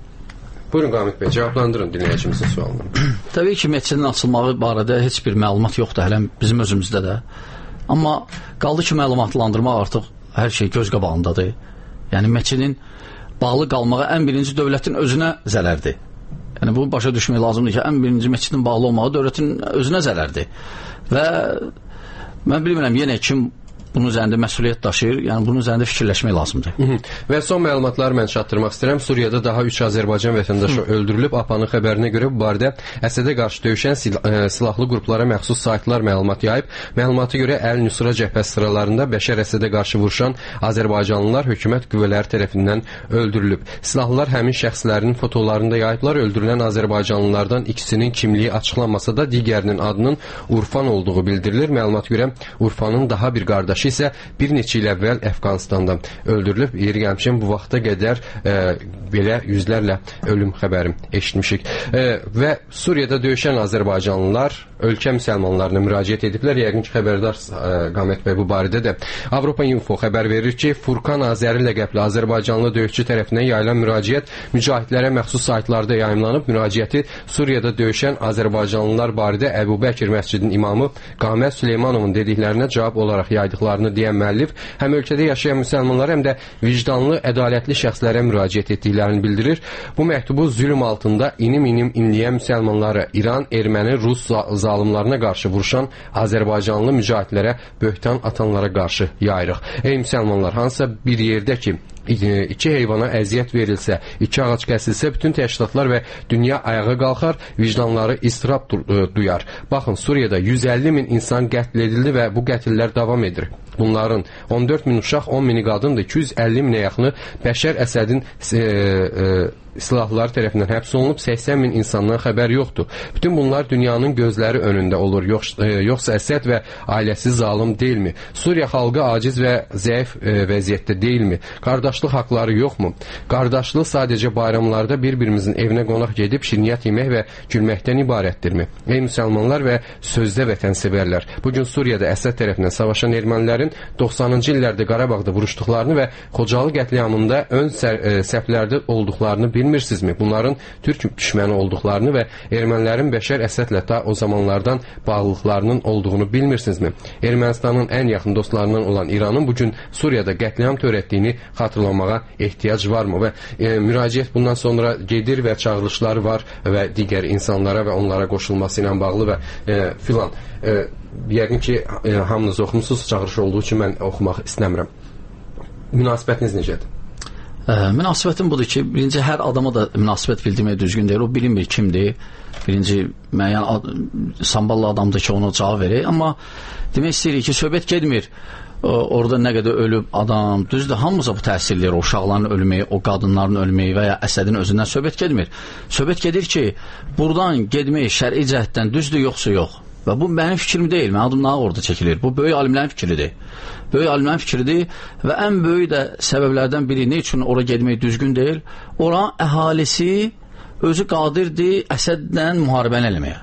[SPEAKER 1] Buyurun Qamit bəy, cavablandırın dinləyicimizin sualını. [clears throat]
[SPEAKER 2] Təbii ki, məscidin açılmağı barədə heç bir məlumat yoxdur hələ bizim özümüzdə də. Amma qaldı ki, məlumatlandırmaq artıq hər şey göz qabağındadır. Yəni məscidin bağlı qalmağı ən birinci dövlətin özünə zərərdir. Yəni bu başa düşmək lazımdır ki, ən birinci məscidin bağlı olmağı dövlətin özünə zərərdir. Və mən bilmirəm yenə kim bunun üzərində məsuliyyət daşıyır. Yəni bunun üzərində fikirləşmək lazımdır.
[SPEAKER 1] Hı -hı. Və son məlumatları mən çatdırmaq istəyirəm. Suriyada daha 3 Azərbaycan vətəndaşı Hı. öldürülüb. APA-nın xəbərinə görə bu barədə Əsədə qarşı döyüşən sil ə, silahlı qruplara məxsus saytlar məlumat yayıb. Məlumata görə Əl-Nusra cəbhəsi sıralarında Bəşər Əsədə qarşı vuruşan Azərbaycanlılar hökumət qüvvələri tərəfindən öldürülüb. Silahlılar həmin şəxslərin fotolarını da yayıblar. Öldürülən Azərbaycanlılardan ikisinin kimliyi açıqlanmasa da digərinin adının Urfan olduğu bildirilir. Məlumata görə Urfanın daha bir qardaşı kişi isə bir neçə il əvvəl Əfqanistanda öldürülüb. Yeri gəlmişəm bu vaxta qədər e, belə yüzlərlə ölüm xəbəri eşitmişik. E, və Suriyada döyüşən Azərbaycanlılar ölkə müsəlmanlarına müraciət ediblər. Yəqin ki, xəbərdar e, Qamət bəy bu barədə də. Avropa Info xəbər verir ki, Furkan Azəri ləqəbli Azərbaycanlı döyüşçü tərəfindən yayılan müraciət mücahidlərə məxsus saytlarda yayımlanıb. Müraciəti Suriyada döyüşən Azərbaycanlılar barədə Əbu Bəkir məscidinin imamı Qamət Süleymanovun dediklərinə cavab olaraq yaydıqlarını deyən müəllif həm ölkədə yaşayan müsəlmanlar, həm də vicdanlı, ədalətli şəxslərə müraciət etdiklərini bildirir. Bu məktubu zülm altında inim-inim inləyən müsəlmanları İran, Erməni, Rus zalimlarına qarşı vuruşan Azərbaycanlı mücahidlərə böhtan atanlara qarşı yayırıq. Ey müsəlmanlar, hansısa bir yerdə ki, iki heyvana əziyyət verilsə, iki ağac kəsilsə, bütün təşkilatlar və dünya ayağa qalxar, vicdanları istirab duyar. Baxın, Suriyada 150 min insan qətl edildi və bu qətllər davam edir. Bunların 14 min uşaq, 10 mini qadındır, 250 minə yaxını Bəşər Əsədin e, e, silahlıları tərəfindən həbs olunub, 80 min insandan xəbər yoxdur. Bütün bunlar dünyanın gözləri önündə olur. Yox, e, yoxsa Əsəd və ailəsi zalım deyilmi? Suriya xalqı aciz və zəif e, vəziyyətdə deyilmi? Qardaşlıq haqları yoxmu? Qardaşlıq sadəcə bayramlarda bir-birimizin evinə qonaq gedib şirniyyat yemək və gülməkdən ibarətdirmi? Ey müsəlmanlar və sözdə vətənsevərlər, bu gün Suriyada Əsəd tərəfindən savaşan ermənilərin 90-cı illərdə Qarabağda vuruşduqlarını və Xocalı qətliamında ön e, səhvlərdə olduqlarını bir bilmirsinizmi? Bunların türk düşməni olduqlarını və ermənilərin Bəşər Əsədlə ta o zamanlardan bağlılıqlarının olduğunu bilmirsinizmi? Ermənistanın ən yaxın dostlarından olan İranın bu gün Suriyada qətliam törətdiyini xatırlamağa ehtiyac varmı? Və e, müraciət bundan sonra gedir və çağırışlar var və digər insanlara və onlara qoşulması ilə bağlı və e, filan. E, yəqin ki, e, hamınız oxumusunuz çağırış olduğu üçün mən oxumaq istəmirəm. Münasibətiniz necədir?
[SPEAKER 2] Ə, münasibətim budur ki, birinci hər adama da münasibət bildirmək düzgün deyil. O bilinmir kimdir. Birinci müəyyən samballı adamdır ki, ona cavab verir. Amma demək istəyirik ki, söhbət getmir. O, orada nə qədər ölüb adam, düzdür, hamımıza bu təsir eləyir. O uşaqların ölməyi, o qadınların ölməyi və ya Əsədin özündən söhbət getmir. Söhbət gedir ki, buradan getmək şəri cəhətdən düzdür, yoxsa yox. Və bu mənim fikrim deyil, mənim adım nağı orada çəkilir. Bu böyük alimlərin fikridir. Böyük alimlərin fikridir və ən böyük də səbəblərdən biri nə üçün ora getmək düzgün deyil? Oranın əhalisi özü qadirdir Əsədlə müharibəni eləməyə.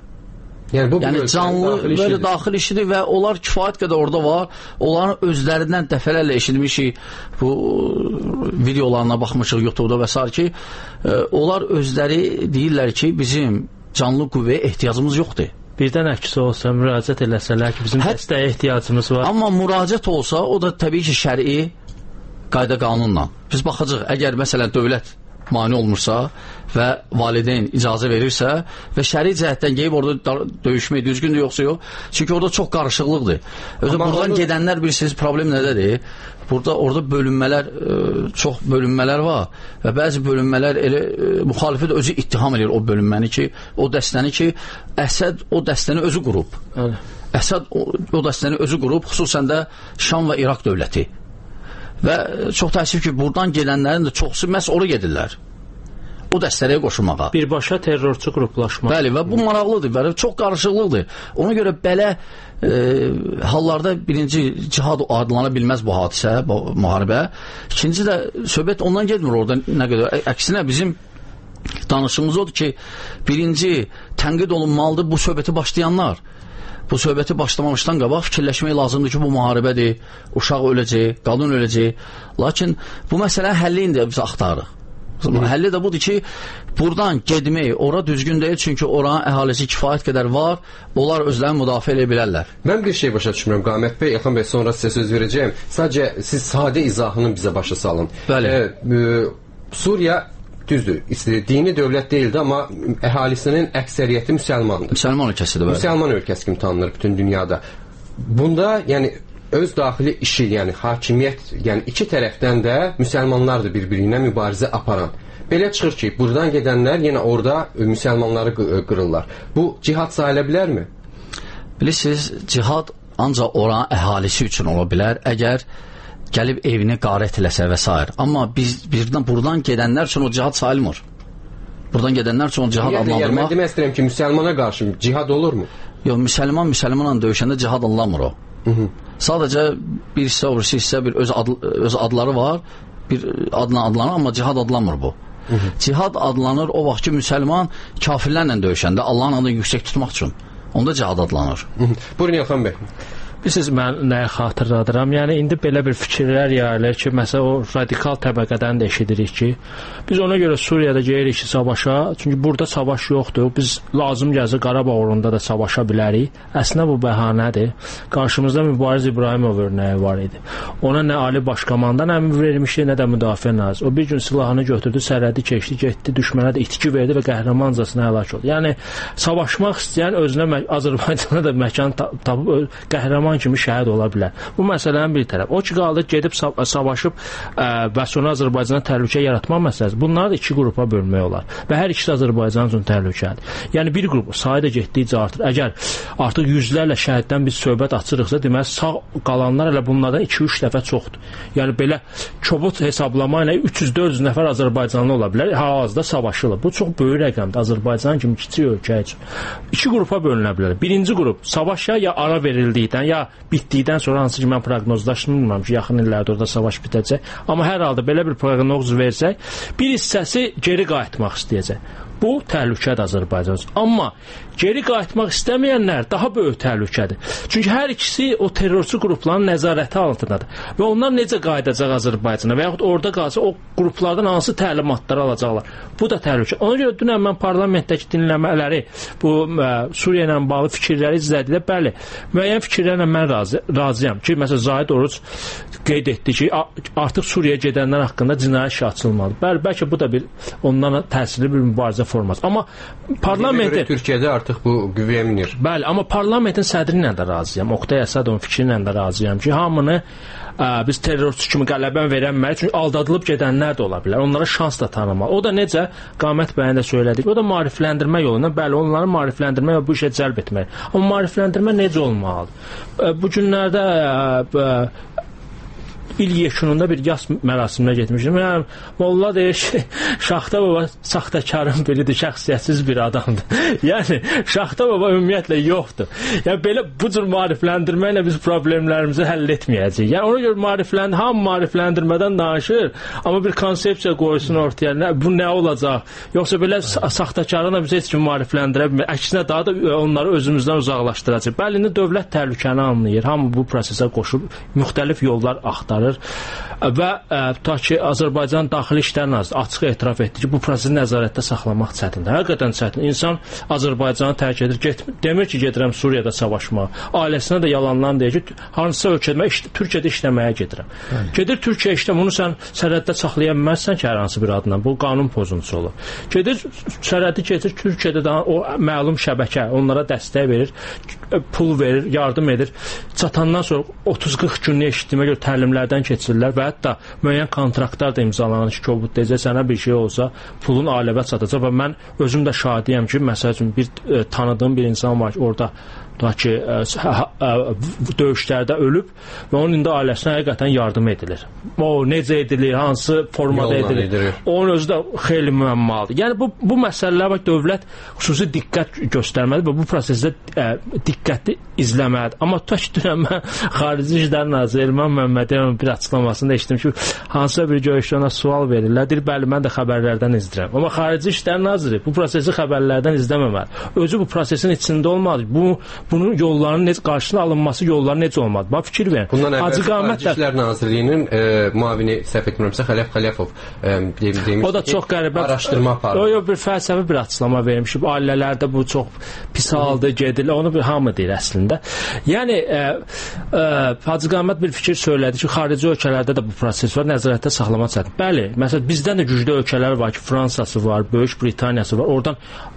[SPEAKER 2] Yəni, bu yəni canlı daxil belə daxil işidir və onlar kifayət qədər orada var. Onların özlərindən dəfələrlə eşitmişik bu videolarına baxmışıq YouTube-da və s. ki, e, onlar özləri deyirlər ki, bizim canlı qüvvəyə ehtiyacımız yoxdur.
[SPEAKER 3] Birdən əksi olsa, müraciət eləsələr ki, bizim Hə- dəstəyə ehtiyacımız var.
[SPEAKER 2] Amma müraciət olsa, o da təbii ki, şəri qayda qanunla. Biz baxacağıq, əgər məsələn dövlət mane olmursa və valideyn icazə verirsə və şəri cəhətdən gəlib orada döyüşmək düzgündür yoxsa yox. Çünki orada çox qarışıqlıqdır. Özü buradan onu... gedənlər bilirsiniz problem nədədir? Burada orada bölünmələr ə, e, çox bölünmələr var və bəzi bölünmələr elə ə, e, müxalifət özü ittiham edir o bölünməni ki, o dəstəni ki, Əsəd o dəstəni özü qurub. Əli. Əsəd o, o dəstəni özü qurub, xüsusən də Şam və İraq dövləti. Və çox təəssüf ki, buradan gedənlərin də çoxusu məhz ora gedirlər o dəstələrə qoşulmağa.
[SPEAKER 3] Birbaşa terrorçu qruplaşma.
[SPEAKER 2] Bəli, və bu maraqlıdır və çox qarışıqlıqdır. Ona görə belə e, hallarda birinci cihad adlana bilməz bu hadisə, bu müharibə. İkinci də söhbət ondan getmir orada nə qədər. Əksinə bizim danışığımız odur ki, birinci tənqid olunmalıdır bu söhbəti başlayanlar. Bu söhbəti başlamamışdan qabaq fikirləşmək lazımdır ki, bu müharibədir, uşaq öləcək, qadın öləcək. Lakin bu məsələ həlli indi biz axtarırıq. Həlli də budur ki, buradan getmək ora düzgün deyil, çünki oranın əhalisi kifayət qədər var, onlar özlərini müdafiə edə bilərlər.
[SPEAKER 1] Mən bir şey başa düşmürəm Qamət bəy, Elxan bəy sonra sizə söz verəcəyəm. Sadəcə siz sadə izahını bizə başa salın.
[SPEAKER 2] Bəli.
[SPEAKER 1] E, e, Suriya düzdür, dini dövlət deyildi, amma əhalisinin əksəriyyəti müsəlmandır.
[SPEAKER 2] Müsəlman ölkəsidir bəli.
[SPEAKER 1] Müsəlman ölkəsi kimi tanınır bütün dünyada. Bunda yəni öz daxili işi, yəni hakimiyyət, yəni iki tərəfdən də müsəlmanlardır bir-biri ilə mübarizə aparan. Belə çıxır ki, buradan gedənlər yenə orada e, müsəlmanları qı- qırırlar. Bu cihad sayıla bilərmi?
[SPEAKER 2] Bilirsiniz, cihad ancaq oranın əhalisi üçün ola bilər, əgər gəlib evini qarət eləsə və s. Amma biz birdən buradan gedənlər üçün o cihad sayılmır. Buradan gedənlər üçün o cihad
[SPEAKER 1] Yəni, yəni mən
[SPEAKER 2] adlandırmaq
[SPEAKER 1] demək istəyirəm ki, müsəlmana qarşı cihad olurmu?
[SPEAKER 2] Yox, müsəlman müsəlmanla döyüşəndə cihad anlamır o. Sadəcə bir hissə, o birisi hissə bir öz ad, öz adları var, bir adla adlanır, amma cihad adlanmır bu. Cihad adlanır o vaxt ki, müsəlman kafirlərlə döyüşəndə Allahın adını yüksək tutmaq üçün. Onda cihad adlanır.
[SPEAKER 1] Buyurun Elxan bəy.
[SPEAKER 3] Bilirsiniz mən nəyə xatırladıram? Yəni indi belə bir fikirlər yayılır ki, məsələn o radikal təbəqədən də eşidirik ki, biz ona görə Suriyada gedirik ki, savaşa, çünki burada savaş yoxdur. Biz lazım gəlsə Qarabağ uğrunda da savaşa bilərik. Əslində bu bəhanədir. Qarşımızda Mübariz İbrahimov örnəyi var idi. Ona nə ali baş komandan əmr vermişdi, nə də müdafiə naziri. O bir gün silahını götürdü, sərhədi keçdi, getdi, düşmənə də itki verdi və qəhrəmancasına həlak oldu. Yəni savaşmaq istəyən özünə Azərbaycana da məkan ta tapıb ö- qəhrəman kimi şəhid ola bilər. Bu məsələnin bir tərəfi. O ki qaldı gedib sa savaşıb ə, və sonra Azərbaycana təhlükə yaratmaq məsələsi. Bunları da iki qrupa bölmək olar və hər ikisi Azərbaycan üçün təhlükədir. Yəni bir qrup sayı da getdikcə artır. Əgər artıq yüzlərlə şəhiddən biz söhbət açırıqsa, deməli sağ qalanlar elə bunlardan 2-3 dəfə çoxdur. Yəni belə kobud hesablama ilə 300-400 nəfər Azərbaycanlı ola bilər. Hal-hazırda savaşırlar. Bu çox böyük rəqəmdir Azərbaycan kimi kiçik ölkə üçün. İki qrupa bölünə bilər. Birinci qrup savaşa ya ara verildikdən ya bitdikdən sonra hansı ki mən proqnozlaşdırmıram ki, yaxın illərdə orada savaş bitəcək. Amma hər halda belə bir proqnoz versək, bir hissəsi geri qayıtmaq istəyəcək. Bu təhlükədir Azərbaycan üçün. Amma geri qayıtmaq istəməyənlər daha böyük təhlükədir. Çünki hər ikisi o terrorçu qrupların nəzarəti altındadır. Və onlar necə qayıdacaq Azərbaycana və yaxud orada qalsa o qruplardan hansı təlimatları alacaqlar. Bu da təhlükə. Ona görə dünən mən parlamentdəki dinləmələri, bu ə, Suriya ilə bağlı fikirləri izlədikdə, bəli, müəyyən fikirlərlə mən razı, razıyam ki, məsələn Zahid Oruc qeyd etdi ki, artıq Suriyaya gedənlər haqqında cinayət işi açılmalı. Bəli, bəlkə bu da bir ondan təsirli bir mübarizə forması. Amma parlamentin
[SPEAKER 1] Türkiyədə artıq bu qüvvəyə minir.
[SPEAKER 3] Bəli, amma parlamentin sədri ilə də razıyam. Oqtay Əsədovun fikri ilə də razıyam ki, hamını ə, biz terrorçu kimi qələbə verənməli, çünki aldadılıb gedənlər də ola bilər. Onlara şans da tanımalı. O da necə Qamət bəyin də söylədik. O da maarifləndirmə yoluna, bəli, onları maarifləndirmə və bu işə cəlb etmək. Amma maarifləndirmə necə olmalıdır? Bu günlərdə ə, ə, il yekununda bir yas mərasiminə getmişdim. Yəni molla deyir ki, [laughs] Şaxta baba saxtakarın biridir, şəxsiyyətsiz bir adamdır. [laughs] yəni Şaxta baba ümumiyyətlə yoxdur. Yəni belə bu cür maarifləndirməklə biz problemlərimizi həll etməyəcəyik. Yəni ona görə maariflən, ham maarifləndirmədən danışır, amma bir konsepsiya qoysun ortaya. Nə, bu nə olacaq? Yoxsa belə sa- saxtakarına biz heç kim maarifləndirə bilmir. Əksinə daha da onları özümüzdən uzaqlaşdıracaq. Bəli, indi dövlət təhlükəni anlayır. Hamı bu prosesə qoşub müxtəlif yollar axtarır və ə, ta ki Azərbaycan Daxili İşlər Nazirliyi açıq etiraf etdi ki, bu prosesi nəzarətdə saxlamaq çətindir. Həqiqətən çətin. İnsan Azərbaycanı tərk edir, get, demir ki, gedirəm Suriyada savaşmağa. Ailəsinə də yalandan deyir ki, hansısa ölkədə iş, Türkiyədə işləməyə gedirəm. Gedir Türkiyə işlə, bunu sən sərhəddə saxlaya bilməzsən ki, hər hansı bir adla. Bu qanun pozuntusu olur. Gedir sərhədi keçir Türkiyədə də o məlum şəbəkə onlara dəstək verir, pul verir, yardım edir. Çatandan sonra 30-40 günlük eşitdiyimə görə təlimlərdən keçirirlər və hətta müəyyən kontraktlar da imzalanır ki, kobud deyəcək sənə bir şey olsa, pulun ailəvə çatacaq və mən özüm də şahidiyəm ki, məsəl üçün bir e, tanıdığım bir insan var ki, orada da ki ə, ə, döyüşlərdə ölüb və onun indi ailəsinə həqiqətən yardım edilir. O necə edilir, hansı formada
[SPEAKER 1] Yolla
[SPEAKER 3] edilir?
[SPEAKER 1] edilir.
[SPEAKER 3] Onun özü də xeyli müəmmalıdır. Yəni bu bu məsələlərə bax dövlət xüsusi diqqət göstərməlidir və bu prosesdə ə, diqqətli izləməlidir. Amma tək dünən mən [laughs] Xarici İşlər Naziri Elman Məmmədiyevin bir açıqlamasında eşitdim ki, hansısa bir görüşdə ona sual verirlər. Deyir, bəli, mən də xəbərlərdən izləyirəm. Amma Xarici İşlər Naziri bu prosesi xəbərlərdən izləməməli. Özü bu prosesin içində olmalı. Bu bunun yollarının necə qarşısına alınması yolları necə olmalı? Bax fikir verin.
[SPEAKER 1] Bundan əvvəl Xarici İşlər Nazirliyinin e, müavini səhv etmirəmsə Xələf Xələfov e, demiş
[SPEAKER 3] O da çox qəribə
[SPEAKER 1] araşdırma aparır.
[SPEAKER 3] Yo, yo, bir fəlsəfi bir açıqlama vermişdi. Ailələrdə bu çox pis haldır, gedir. Onu bir hamı deyir əslində. Yəni ə, ə, Hacı Qamət bir fikir söylədi ki, xarici ölkələrdə də bu proses var, nəzarətdə saxlamaq çətin. Bəli, məsələn bizdən də güclü ölkələr var ki, Fransası var, Böyük Britaniyası var. Oradan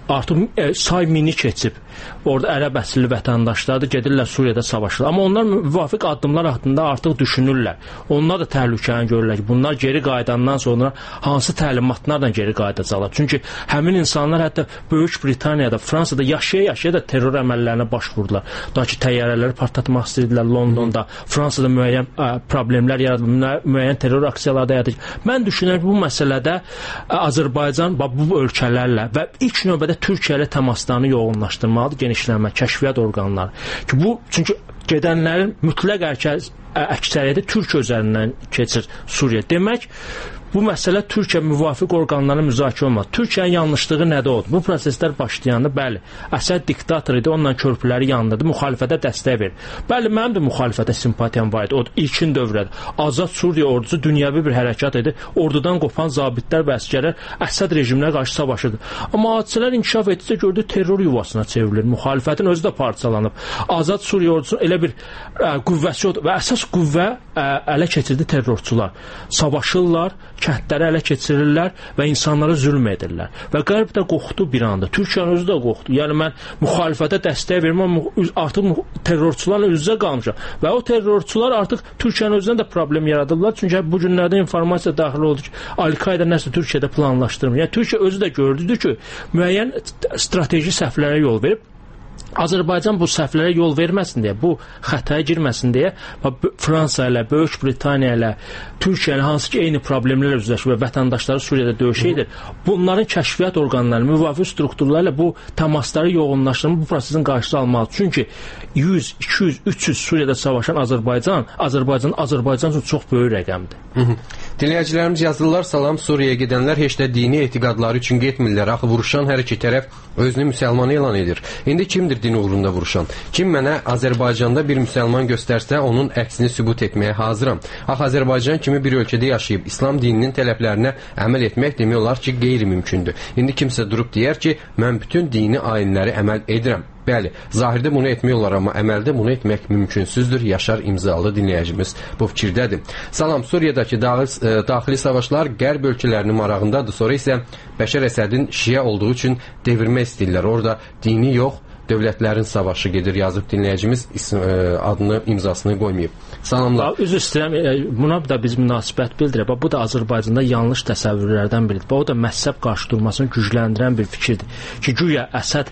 [SPEAKER 3] artıq ə, say mini keçib. Orada ərəb əsilli vətəndaşlar da gedirlər Suriyada savaşırlar. Amma onlar müvafiq addımlar haqqında artıq düşünürlər. Onlar da təhlükəni görürlər ki, bunlar geri qayıdandan sonra hansı təlimatlarla geri qayıdacaqlar. Çünki həmin insanlar hətta Böyük Britaniyada, Fransada yaşaya-yaşaya da terror əməllərinə baş vurdular. Da ki, təyyarələri partlatmaq istəyirdilər Londonda, Fransada müəyyən ə, problemlər yaradıldı, müəyyən terror aksiyaları da yaradıldı. Mən düşünürəm ki, bu məsələdə Azərbaycan bu ölkələrlə və ilk növbədə Türkiyə ilə təmaslarını yoğunlaşdırmalıdır, genişlənmə, kəşfiyyat orqanları. Ki bu çünki gedənlərin mütləq ərkəz əksəriyyəti Türkiyə üzərindən keçir Suriya. Demək, bu məsələ Türkiyə müvafiq orqanlarla müzakirə olmadı. Türkiyənin yanlışlığı nədə oldu? Bu proseslər başlayanda bəli, Əsəd diktator idi, onunla körpüləri yandırdı, müxalifətə dəstək verdi. Bəli, mənim də müxalifətə simpatiyam var idi. O ilkin dövrdə Azad Suriya ordusu dünyəvi bir hərəkat idi. Ordudan qopan zabitlər və əsgərlər Əsəd rejiminə qarşı savaşırdı. Amma hadisələr inkişaf etdikcə gördü terror yuvasına çevrilir. Müxalifətin özü də parçalanıb. Azad Suriya ordusu elə bir ə, qüvvəsi oldu və əsas qüvvə ə, ələ keçirdi terrorçular. Savaşırlar, kəndləri ələ keçirirlər və insanlara zülm edirlər. Və qərb də qorxdu bir anda. Türkiyənin özü də qorxdu. Yəni mən müxalifətə dəstək verməm, artıq terrorçularla üz-üzə qalmışam. Və o terrorçular artıq Türkiyənin özünə də problem yaradıblar. Çünki bu günlərdə informasiya daxil oldu ki, Al-Qaida nəsə Türkiyədə planlaşdırmır. Yəni Türkiyə özü də gördü ki, müəyyən strateji səhvlərə yol verib Azərbaycan bu səhvlərə yol verməsin deyə, bu xətaya girməsin deyə Fransa ilə, Böyük Britaniya ilə, Türkiyə ilə hansı ki eyni problemlərlə üzləşir və vətəndaşları Suriyada döyüşə edir. Bunların kəşfiyyat orqanları, müvafiq strukturlarla bu təmasları yoğunlaşdırmaq, bu prosesin qarşısını almalıdır. Çünki 100, 200, 300 Suriyada savaşan Azərbaycan, Azərbaycan Azərbaycan üçün çox böyük rəqəmdir.
[SPEAKER 1] Hı -hı. Dinləyicilərimiz yazırlar, salam Suriyaya gedənlər heç də dini etiqadları üçün getmirlər. Axı vuruşan hər iki tərəf özünü müsəlman elan edir. İndi kimdir din uğrunda vuruşan? Kim mənə Azərbaycanda bir müsəlman göstərsə, onun əksini sübut etməyə hazıram. Axı Azərbaycan kimi bir ölkədə yaşayıb İslam dininin tələblərinə əməl etmək demək olar ki, qeyri-mümkündür. İndi kimsə durub deyər ki, mən bütün dini ayinləri əməl edirəm. Bəli, zahirdə bunu etmək olar, amma əməldə bunu etmək mümkünsüzdür. Yaşar imzalı dinləyicimiz bu fikirdədir. Salam, Suriyadakı daxili, daxili savaşlar qərb ölkələrinin marağındadır. Sonra isə Bəşər Əsədin şiə olduğu üçün devirmək istəyirlər. Orada dini yox, dövlətlərin savaşı gedir yazıb dinləyicimiz ism, ə, adını, imzasını qoymayıb. Salamlar.
[SPEAKER 3] Üzr istəyirəm, buna da biz münasibət bildirək. Bu da Azərbaycanda yanlış təsəvvürlərdən biridir. Bu da məhzəb qarşıdurmasını gücləndirən bir fikirdir. Ki güya Əsəd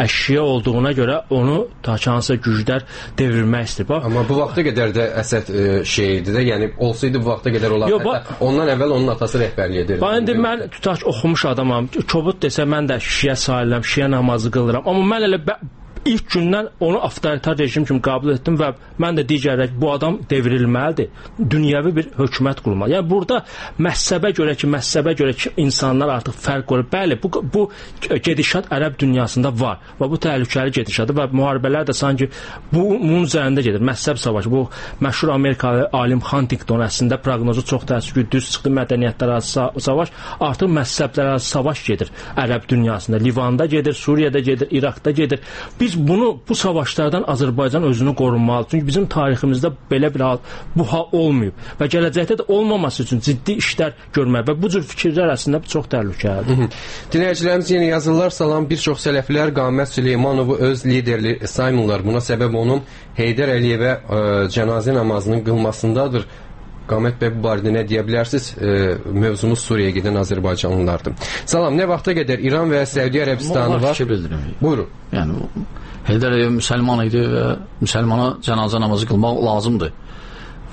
[SPEAKER 3] əşya olduğuna görə onu ta ki hansısa güclər devirmək istəyir. Bax,
[SPEAKER 1] Amma bu vaxta qədər də Əsəd ə, şey idi də, yəni olsaydı bu vaxta qədər olar.
[SPEAKER 3] Yo,
[SPEAKER 1] Hətta ondan əvvəl onun atası rəhbərlik edirdi.
[SPEAKER 3] Bax indi mən tutaq oxumuş adamam. Kobud desə mən də şiə sayıram, şiə namazı qılıram. Amma mən elə that ilk gündən onu avtoritar rejim kimi qəbul etdim və mən də digərlər bu adam devrilməlidir. Dünyəvi bir hökumət qurmalı. Yəni burada məhzəbə görə ki, məhzəbə görə ki, insanlar artıq fərq qoyur. Bəli, bu bu gedişat ərəb dünyasında var və bu təhlükəli gedişatdır və müharibələr də sanki bu bunun üzərində gedir. Məhzəb savaşı. Bu məşhur Amerikalı alim Huntington əslində proqnozu çox təəssüflü düz çıxdı. Mədəniyyətlər arası savaş artıq məhzəblər arası savaş gedir ərəb dünyasında. Livanda gedir, Suriyada gedir, İraqda gedir. Biz bunu bu savaşlardan Azərbaycan özünü qorunmalıdır. Çünki bizim tariximizdə belə bir hal bu hal olmayıb və gələcəkdə də olmaması üçün ciddi işlər görmək və bu cür fikirlər əslində çox təhlükəlidir.
[SPEAKER 1] Dinləyicilərimiz yenə yazırlar. Salam, bir çox sələflər Qamət Süleymanovu öz liderli saymırlar. Buna səbəb onun Heydər Əliyevə ə, cənazə namazının qılmasındadır. Qamət bəy bu barədə nə deyə bilərsiniz? E, mövzumuz Suriyaya gedən Azərbaycanlılardır. Salam, nə vaxta qədər İran və Səudiyyə Ərəbistanı var?
[SPEAKER 2] fikir bildirim.
[SPEAKER 1] Buyurun.
[SPEAKER 2] Yəni Heydər Əliyev müsəlman idi və müsəlmana cənazə namazı qılmaq lazımdır.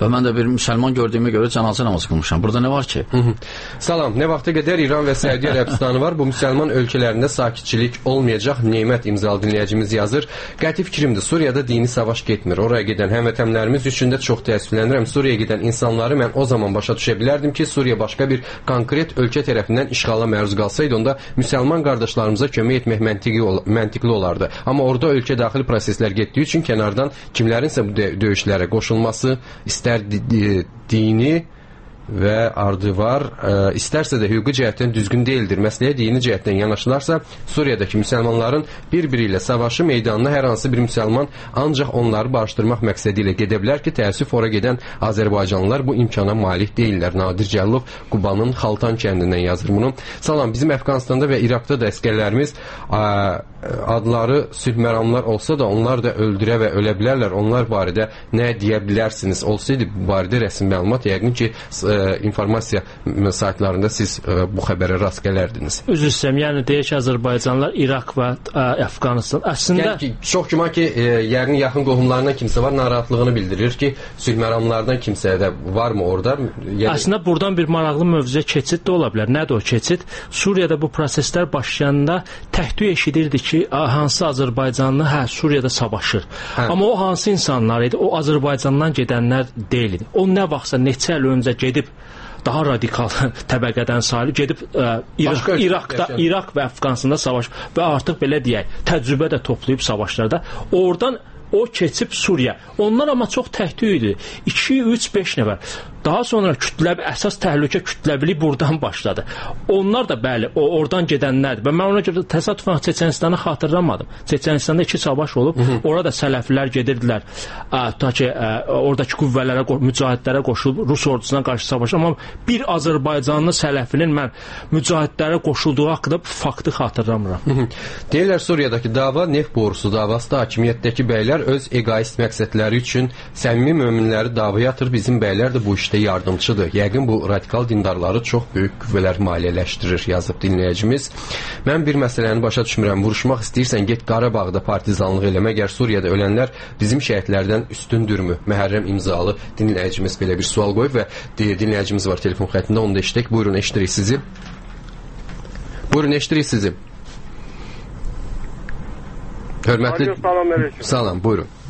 [SPEAKER 2] Və mən də bir müsəlman gördüyümə görə cənazə namazı qılmışam. Burada nə var ki?
[SPEAKER 1] Hı -hı. Salam. Nə vaxta qədər İran və Səudiyyə Ərəbistanı var? Bu müsəlman ölkələrində sakitçilik olmayacaq. Nemət imzalı dinləyicimiz yazır. Qəti fikrimdir. Suriyada dini savaş getmir. Oraya gedən həmvətənlərimiz üçün də çox təəssüflənirəm. Suriyaya gedən insanları mən o zaman başa düşə bilərdim ki, Suriya başqa bir konkret ölkə tərəfindən işğala məruz qalsaydı, onda müsəlman qardaşlarımıza kömək etmək məntiqi məntiqli olardı. Amma orada ölkə daxili proseslər getdiyi üçün kənardan kimlərinsə bu döyüşlərə qoşulması istər istər dini və ardı var, ə, istərsə də hüquqi cəhətdən düzgün deyildir. Məsələyə dini cəhətdən yanaşılarsa, Suriyadakı müsəlmanların bir-biri ilə savaşı meydanına hər hansı bir müsəlman ancaq onları barışdırmaq məqsədi ilə gedə bilər ki, təəssüf ora gedən Azərbaycanlılar bu imkana malik deyillər. Nadir Cəllov Qubanın Xaltan kəndindən yazır bunu. Salam, bizim Əfqanistanda və İraqda da əskərlərimiz ə, adları sülh məramlar olsa da onlar da öldürə və ölə bilərlər. Onlar barədə nə deyə bilərsiniz? Olsaydı bu barədə rəsmi məlumat yəqin ki, ə, informasiya saytlarında siz ə, bu xəbərə rast gələrdiniz.
[SPEAKER 3] Üzr istəyirəm. Yəni deyək ki, Azərbaycanlılar İraq və ə, Əfqanistan əslində
[SPEAKER 1] yəni ki, çox güman ki, ə, yəqin yaxın qohumlarından kimsə var, narahatlığını bildirir ki, sülh məramlardan kimsə də varmı orada?
[SPEAKER 3] Yəni Əslində burdan bir maraqlı mövzuya keçid də ola bilər. Nədir o keçid? Suriyada bu proseslər başlayanda təhdüd eşidirdi ki, hansı Azərbaycanlı hə Suriyada savaşır. Hə. Amma o hansı insanlar idi? O Azərbaycandan gedənlər deyil idi. O nə vaxtsa neçə il öncə gedib daha radikal [laughs] təbəqədən sayılıb gedib ə, İraq, İraqda, İraq və Əfqanistanda savaş və artıq belə deyək, təcrübə də toplayıb savaşlarda oradan o keçib Suriya. Onlar amma çox təhdüd idi. 2, 3, 5 nəfər. Daha sonra kütləvi əsas təhlükə kütləvilik burdan başladı. Onlar da bəli, o oradan gedənlərdir. Və mən ona görə təsadüfən Çeçenistanı xatırlamadım. Çeçenistanda iki savaş olub, Hı -hı. orada sələflər gedirdilər. Ə, ta ki, ə, oradakı qüvvələrə, mücahidlərə qoşulub Rus ordusuna qarşı savaş. Amma bir Azərbaycanlı sələfinin mən mücahidlərə qoşulduğu haqqında faktı xatırlamıram. Hı -hı.
[SPEAKER 1] Deyirlər Suriyadakı dava neft borusu davası da hakimiyyətdəki bəylər öz egoist məqsədləri üçün səmimi möminləri davaya atır. Bizim bəylər də bu işdə işdə yardımçıdır. Yəqin bu radikal dindarları çox böyük qüvvələr maliyyələşdirir, yazıb dinləyicimiz. Mən bir məsələni başa düşmürəm. Vuruşmaq istəyirsən, get Qarabağda partizanlıq eləmə, əgər Suriyada ölənlər bizim şəhidlərdən üstündürmü? Məhərrəm imzalı dinləyicimiz belə bir sual qoyub və dinləyicimiz var telefon xəttində, onu da eşitdik. Buyurun, eşidirik sizi. Buyurun, eşidirik sizi. Hörmətli...
[SPEAKER 6] Salam,
[SPEAKER 1] buyurun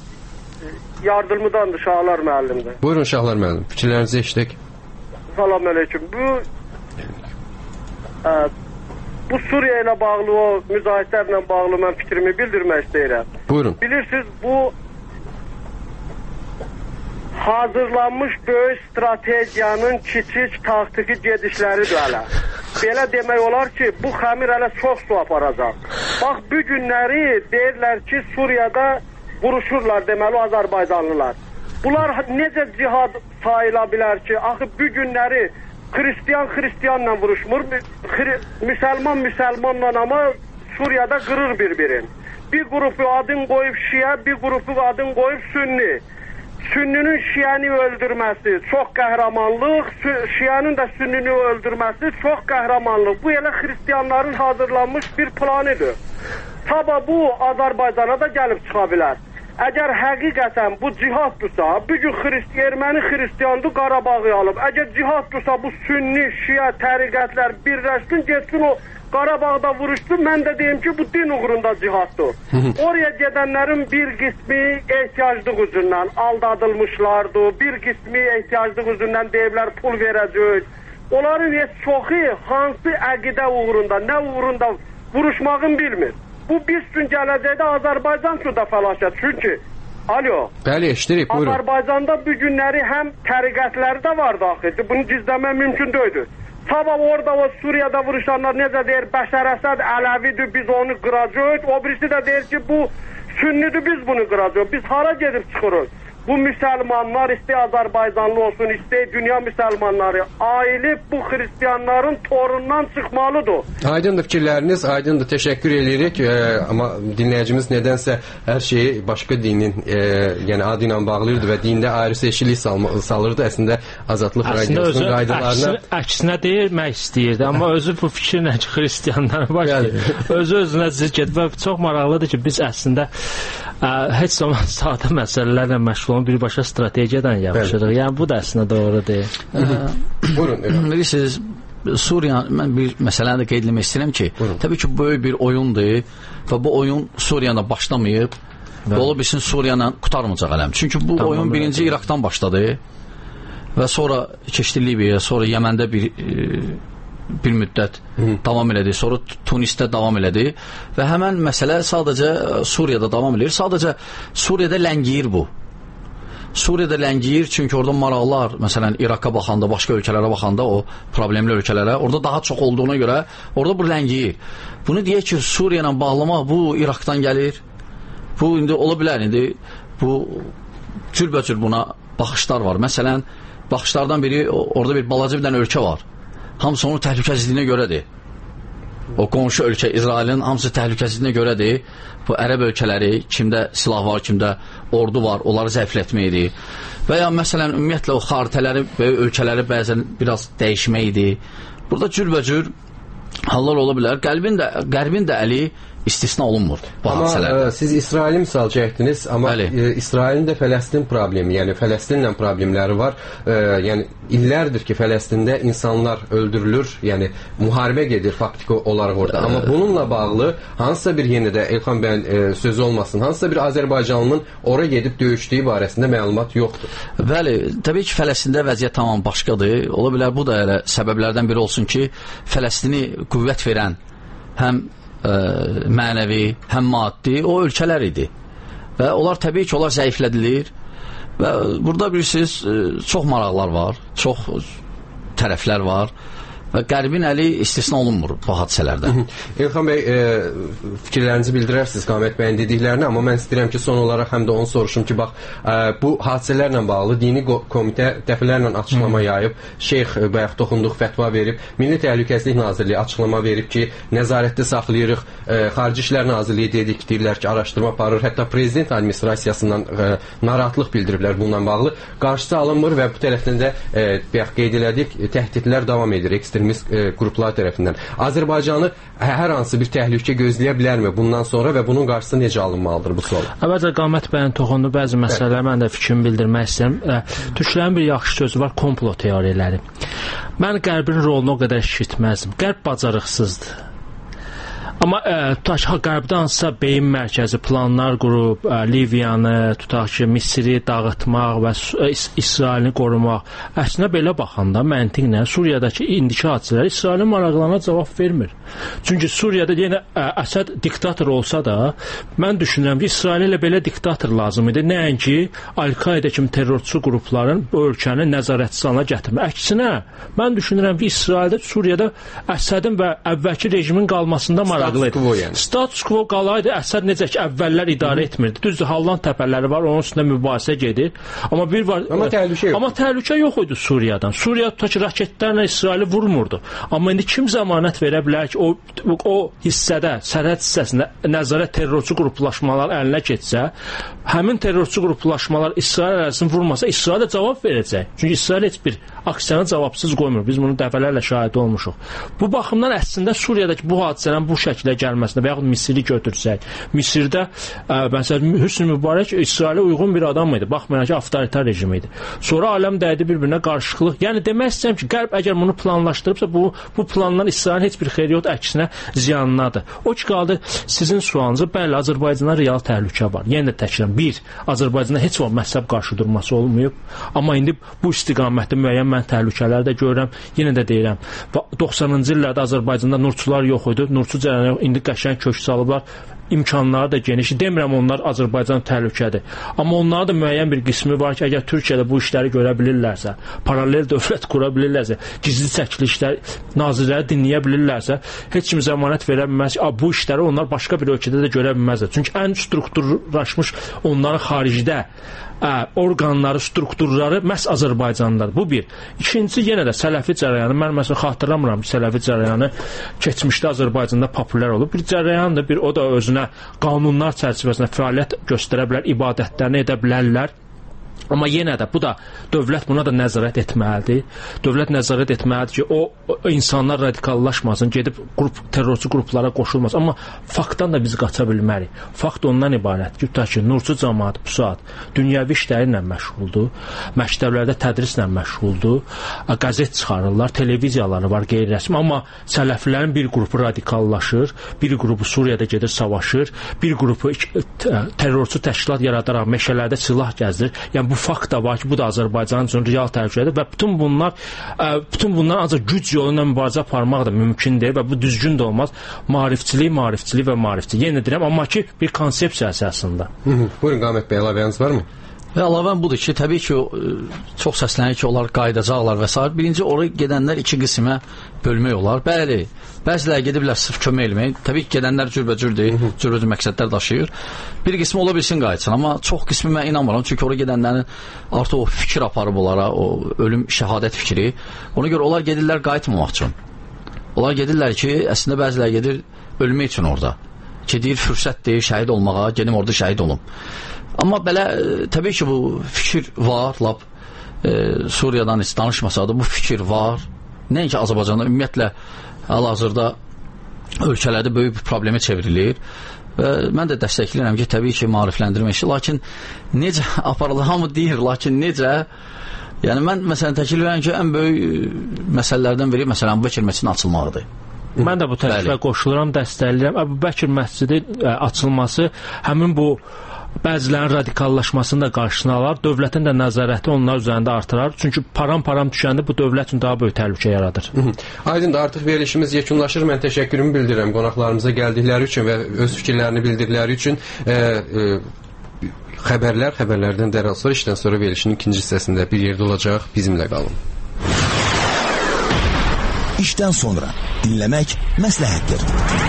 [SPEAKER 6] yardımcıdandır Şahlar müəllimdir.
[SPEAKER 1] Buyurun Şahlar müəllim, fikirlərinizi eşitdik.
[SPEAKER 6] Salam əleykum. Bu ə, bu Suriya ilə bağlı o müzahidlərlə bağlı mən fikrimi bildirmək istəyirəm.
[SPEAKER 1] Buyurun.
[SPEAKER 6] Bilirsiniz bu hazırlanmış böyük strategiyanın kiçik taktiki gedişləridir hələ. Belə demək olar ki, bu xəmir hələ çox su aparacaq. Bax, bu günləri deyirlər ki, Suriyada vuruşurlar deməli Azərbaycanlılar. Bunlar necə cihad sayıla bilər ki, axı bu günləri Xristian Xristianla vuruşmur, müsəlman müsəlmanla amma Suriyada qırır bir-birin. Bir qrupu adın qoyub Şiə, bir qrupu adın qoyub Sünni. Sünninin Şiəni öldürməsi çox qəhrəmanlıq, Şiənin də Sünnini öldürməsi çox qəhrəmanlıq. Bu elə xristianların hazırlanmış bir planidir. Taba bu Azərbaycana da gəlib çıxa bilər. Əgər həqiqətən bu cihaddursa, bu gün xrist erməni xristiandır Qarabağı alıb. Əgər cihaddursa bu sünni, şia təriqətlər birləşsin, getsin o Qarabağda vuruşsun. Mən də deyim ki, bu din uğrunda cihaddır. [laughs] Oraya gedənlərin bir qismi ehtiyaclıq üzündən aldadılmışlardı. Bir qismi ehtiyaclıq üzündən deyiblər pul verəcək. Onların heç çoxu hansı əqidə uğrunda, nə uğrunda vuruşmağın bilmir. Bu biz üçün gələcəkdə Azərbaycan üçün də fəlakət. Çünki Alo.
[SPEAKER 1] Bəli, eşidirik, buyurun.
[SPEAKER 6] Azərbaycanda bu günləri həm təriqətləri də var daxildir. Bunu gizləmək mümkün deyil. Sabah orada o Suriyada vuruşanlar necə deyir, Bəşər Əsəd Ələvidir, biz onu qıracağıq. O birisi də deyir ki, bu Sünnidir, biz bunu qıracağıq. Biz hara gedib çıxırıq? Bu müsəlmanlar istə Azərbaycanlı olsun, istə dünya müsəlmanları ayılıb bu xristianların torundan çıxmalıdır.
[SPEAKER 1] Aydındır fikirləriniz, aydındır. Təşəkkür edirik. E, amma dinləyicimiz nədənsə hər şeyi başqa dinin, e, yəni adı ilə bağlayırdı və dində ayrı seçilik salma, salırdı. Əslində Azadlıq radiosunun qaydalarına
[SPEAKER 3] əksinə, əksinə deyirmək istəyirdi, amma [laughs] özü bu fikirlə ki, xristianlara baş [laughs] özü özünə zid gedib və çox maraqlıdır ki, biz əslində ə, heç zaman [laughs] sadə məsələlərlə məşğul sonu birbaşa strategiyadan yapışırıq. Yəni bu da əslində doğrudur.
[SPEAKER 1] Buyurun. [clears throat]
[SPEAKER 2] Bilirsiniz, Suriya mən bir məsələni də qeyd etmək istəyirəm ki,
[SPEAKER 1] Buyurun.
[SPEAKER 2] təbii ki, böyük bir oyundur və bu oyun Suriyada başlamayıb. Və ola bilsin Suriya ilə qutarmayacaq ələm. Çünki bu
[SPEAKER 3] Tamam,
[SPEAKER 2] oyun birinci İraqdan başladı və sonra keçdi Libiyaya, sonra Yəməndə bir e, bir müddət davam elədi, sonra Tunisdə davam elədi və həmən məsələ sadəcə e, Suriyada davam edir. Sadəcə Suriyada ləngiyir bu. Suriyada ləngiyir çünki orada maraqlar, məsələn İraqa baxanda, başqa ölkələrə baxanda o problemli ölkələrə, orada daha çox olduğuna görə orada bu ləngiyir. Bunu deyək ki, Suriya ilə bağlamaq bu İraqdan gəlir. Bu indi ola bilər indi bu cürbəcür buna baxışlar var. Məsələn, baxışlardan biri orada bir balaca bir dənə ölkə var. Hamısı onun təhlükəsizliyinə görədir. O qonşu ölkə İsrailin hamısı təhlükəsizliyinə görədir. Bu ərəb ölkələri, kimdə silah var, kimdə ordu var, onları zəiflətməkdir. Və ya məsələn ümumiyyətlə o xaritələri, böyük ölkələri bəzən biraz dəyişməkdir. Burada cürbəcür hallar ola bilər. Qərbin də qərbin də əli istisna olunmur bu
[SPEAKER 1] Amma
[SPEAKER 2] hadisələrdə.
[SPEAKER 1] e, siz İsraili misal çəkdiniz, amma
[SPEAKER 2] Bəli.
[SPEAKER 1] e, İsrailin də Fələstin problemi, yəni Fələstinlə problemləri var. E, yəni illərdir ki, Fələstində insanlar öldürülür, yəni müharibə gedir faktiki olaraq orada. Amma bununla bağlı hansısa bir yenə də Elxan bəyin e, sözü olmasın, hansısa bir Azərbaycanlının ora gedib döyüşdüyü barəsində məlumat yoxdur.
[SPEAKER 2] Bəli, təbii ki, Fələstində vəziyyət tamam başqadır. Ola bilər bu da elə səbəblərdən biri olsun ki, Fələstini qüvvət verən həm ə, mənəvi, həm maddi o ölkələr idi. Və onlar təbii ki, onlar zəiflədilir. Və burada bilirsiniz, ə, çox maraqlar var, çox tərəflər var və Qərbin əli istisna olunmur bu hadisələrdə.
[SPEAKER 1] Elxan bəy, e, fikirlərinizi bildirərsiniz Qamət bəyin dediklərini, amma mən istəyirəm ki, son olaraq həm də onu soruşum ki, bax, e, bu hadisələrlə bağlı dini komitə dəfələrlə açıqlama yayıb, şeyx e, bayaq toxunduq fətva verib, Milli Təhlükəsizlik Nazirliyi açıqlama verib ki, nəzarətdə saxlayırıq. E, Xarici İşlər Nazirliyi dedik, deyirlər ki, araşdırma aparır. Hətta prezident administrasiyasından e, narahatlıq bildiriblər bununla bağlı. Qarşısı alınmır və bu tərəfdən də e, bayaq qeyd elədik, e, təhdidlər davam edir ekstremist e, qruplar tərəfindən. Azərbaycanı hə- hər hansı bir təhlükə gözləyə bilərmi bundan sonra və bunun qarşısı necə alınmalıdır bu sual?
[SPEAKER 3] Əvvəlcə Qamət bəyin toxunduğu bəzi məsələlərə mən də fikrimi bildirmək istəyirəm. Ə, Türklərin bir yaxşı sözü var, komplo teoriyaları. Mən Qərbin rolunu o qədər eşitməzdim. Qərb bacarıqsızdır. Amma ə, tutaq ki, Qərbdə hansısa beyin mərkəzi planlar qurub ə, Liviyanı, tutaq ki, Misri dağıtmaq və ə, İs İsrailini qorumaq. Əslində belə baxanda məntiqlə Suriyadakı indiki hadisələr İsrailin maraqlarına cavab vermir. Çünki Suriyada yenə ə, Əsəd diktator olsa da, mən düşünürəm ki, İsrailə elə belə diktator lazım idi. Nəinki Al-Qaida kimi terrorçu qrupların bu ölkəni nəzarətçi halına gətirmək. Əksinə, mən düşünürəm ki, İsraildə Suriyada Əsədin və əvvəlki rejimin qalmasında maraqlı idi.
[SPEAKER 1] quo yəni.
[SPEAKER 3] Status quo qalaydı. Əsəd necə ki, əvvəllər idarə etmirdi. Düzdür, Halland təpələri var, onun üstündə mübahisə gedir. Amma bir var
[SPEAKER 1] Amma təhlükə yox.
[SPEAKER 3] Amma təhlükə yox idi Suriyadan. Suriya tutaq ki, raketlərlə İsraili vurmurdu. Amma indi kim zəmanət verə bilər ki, o o hissədə, sərhəd hissəsində nəzarət terrorçu qruplaşmalar əlinə keçsə, həmin terrorçu qruplaşmalar İsrail ərazisini vurmasa, İsrail də cavab verəcək. Çünki İsrail heç bir aksiyanı cavabsız qoymur. Biz bunu dəfələrlə şahid olmuşuq. Bu baxımdan əslində Suriyadakı bu hadisələrin bu şəklə gəlməsinə və yaxud Misiri götürsək, Misirdə ə, məsələn Hüsnü Mübarək İsrailə uyğun bir adam idi. Baxmayaraq ki, avtoritar rejim idi. Sonra aləm dəydi bir-birinə qarşılıqlıq. Yəni demək istəyirəm ki, Qərb əgər bunu planlaşdırıbsa, bu bu plandan İsrailin heç bir xeyri yoxdur, əksinə ziyanınadır. O ki qaldı sizin sualınıza, bəli, Azərbaycanda real təhlükə var. Yenə də təkrar 1. Azərbaycanda heç vaxt məhzəb qarşıdurması olmayıb, amma indi bu istiqamətdə müəyyən mən təhlükələr də görürəm. Yenə də deyirəm, və 90-cı illərdə Azərbaycanda nurçular yox idi. Nurçu cərəyanı yox, indi qəşəng kök salıblar. İmkanları da geniş. Demirəm onlar Azərbaycan təhlükədir. Amma onların da müəyyən bir qismi var ki, əgər Türkiyədə bu işləri görə bilirlərsə, paralel dövlət [laughs] qura bilirlərsə, gizli çəkilişlər nazirləri dinləyə bilirlərsə, heç kim zəmanət verə bilməz ki, "A, bu işləri onlar başqa bir ölkədə də görə bilməzlər. Çünki ən strukturlaşmış onların xaricdə ə, orqanları, strukturları məhz Azərbaycandadır. Bu bir. İkincisi yenə də Sələfi cərəyanı. Mən məsələn xatırlamıram ki, Sələfi cərəyanı keçmişdə Azərbaycanda populyar olub. Bir cərəyandır, bir o da özünə qanunlar çərçivəsində fəaliyyət göstərə bilər, ibadətlərini edə bilərlər. Amma yenə də bu da dövlət buna da nəzarət etməlidir. Dövlət nəzarət etməlidir ki, o, o insanlar radikallaşmasın, gedib qrup terrorçu qruplara qoşulmasın. Amma faktdan da biz qaça bilmərik. Fakt ondan ibarətdir ki, ki, nurcu cəmaət bu saat dünyəvi işlərlə məşğuldur, məktəblərdə tədrislə məşğuldur, qəzet çıxarırlar, televiziyaları var qeyri-rəsmi, amma sələflərin bir qrupu radikallaşır, bir qrupu Suriyada gedir savaşır, bir qrupu terrorçu təşkilat yaradaraq meşələrdə silah gəzdirir. Yəni bu fakt da var ki, bu da Azərbaycan üçün real təhlükədir və bütün bunlar ə, bütün bunlar ancaq güc yolu ilə mübarizə aparmaq da mümkün deyil və bu düzgün də olmaz. Maarifçilik, maarifçilik və maarifçilik. Yenə deyirəm, amma ki bir konsepsiya əsasında.
[SPEAKER 1] Hı -hı. Buyurun Qamət bəy, əlavəniz varmı?
[SPEAKER 2] Və əlavən budur ki, təbii ki, çox səslənir ki, onlar qayıdacaqlar və s. Birinci, ora gedənlər iki qismə bölmək olar. Bəli, bəziləri gediblər sırf kömək eləmək. Təbii ki, gedənlər cürbəcürdür, cürbəcür məqsədlər daşıyır. Bir qismi ola bilsin qayıtsın, amma çox qismi mən inanmıram. Çünki ora gedənlərin artıq o fikir aparıb onlara, o ölüm, şəhadət fikri. Ona görə onlar gedirlər qayıtmamaq üçün. Onlar gedirlər ki, əslində bəziləri gedir ölmək üçün orada. Ki, deyir, fürsətdir şəhid olmağa, gedim orada şəhid olum. Amma belə e, təbii ki, bu fikir var, lap e, Suriyadan heç danışmasa da bu fikir var. Nəinki Azərbaycanda ümumiyyətlə hal-hazırda ölkələrdə böyük bir problemə çevrilir. Və mən də dəstəkləyirəm ki, təbii ki, maarifləndirmə işi, lakin necə [laughs] aparılır, hamı deyir, lakin necə Yəni mən məsələn təklif edirəm ki, ən böyük e, məsələlərdən biri məsələn Bəkir məscidinin açılmağıdır.
[SPEAKER 3] Mən də bu təklifə qoşuluram, dəstəkləyirəm. Əbu Bəkir məscidi ə, açılması həmin bu bəzilərinin radikallaşmasını da qarşısına alar, dövlətin də nəzarəti onlar üzərində artırar. Çünki param-param düşəndə bu dövlət üçün daha böyük təhlükə yaradır.
[SPEAKER 1] Aydındır, artıq verilişimiz yekunlaşır. Mən təşəkkürümü bildirirəm qonaqlarımıza gəldikləri üçün və öz fikirlərini bildirdikləri üçün. E, e, xəbərlər, xəbərlərdən dərhal sonra işdən sonra verilişin ikinci hissəsində bir yerdə olacaq. Bizimlə qalın.
[SPEAKER 7] İşdən sonra dinləmək məsləhətdir.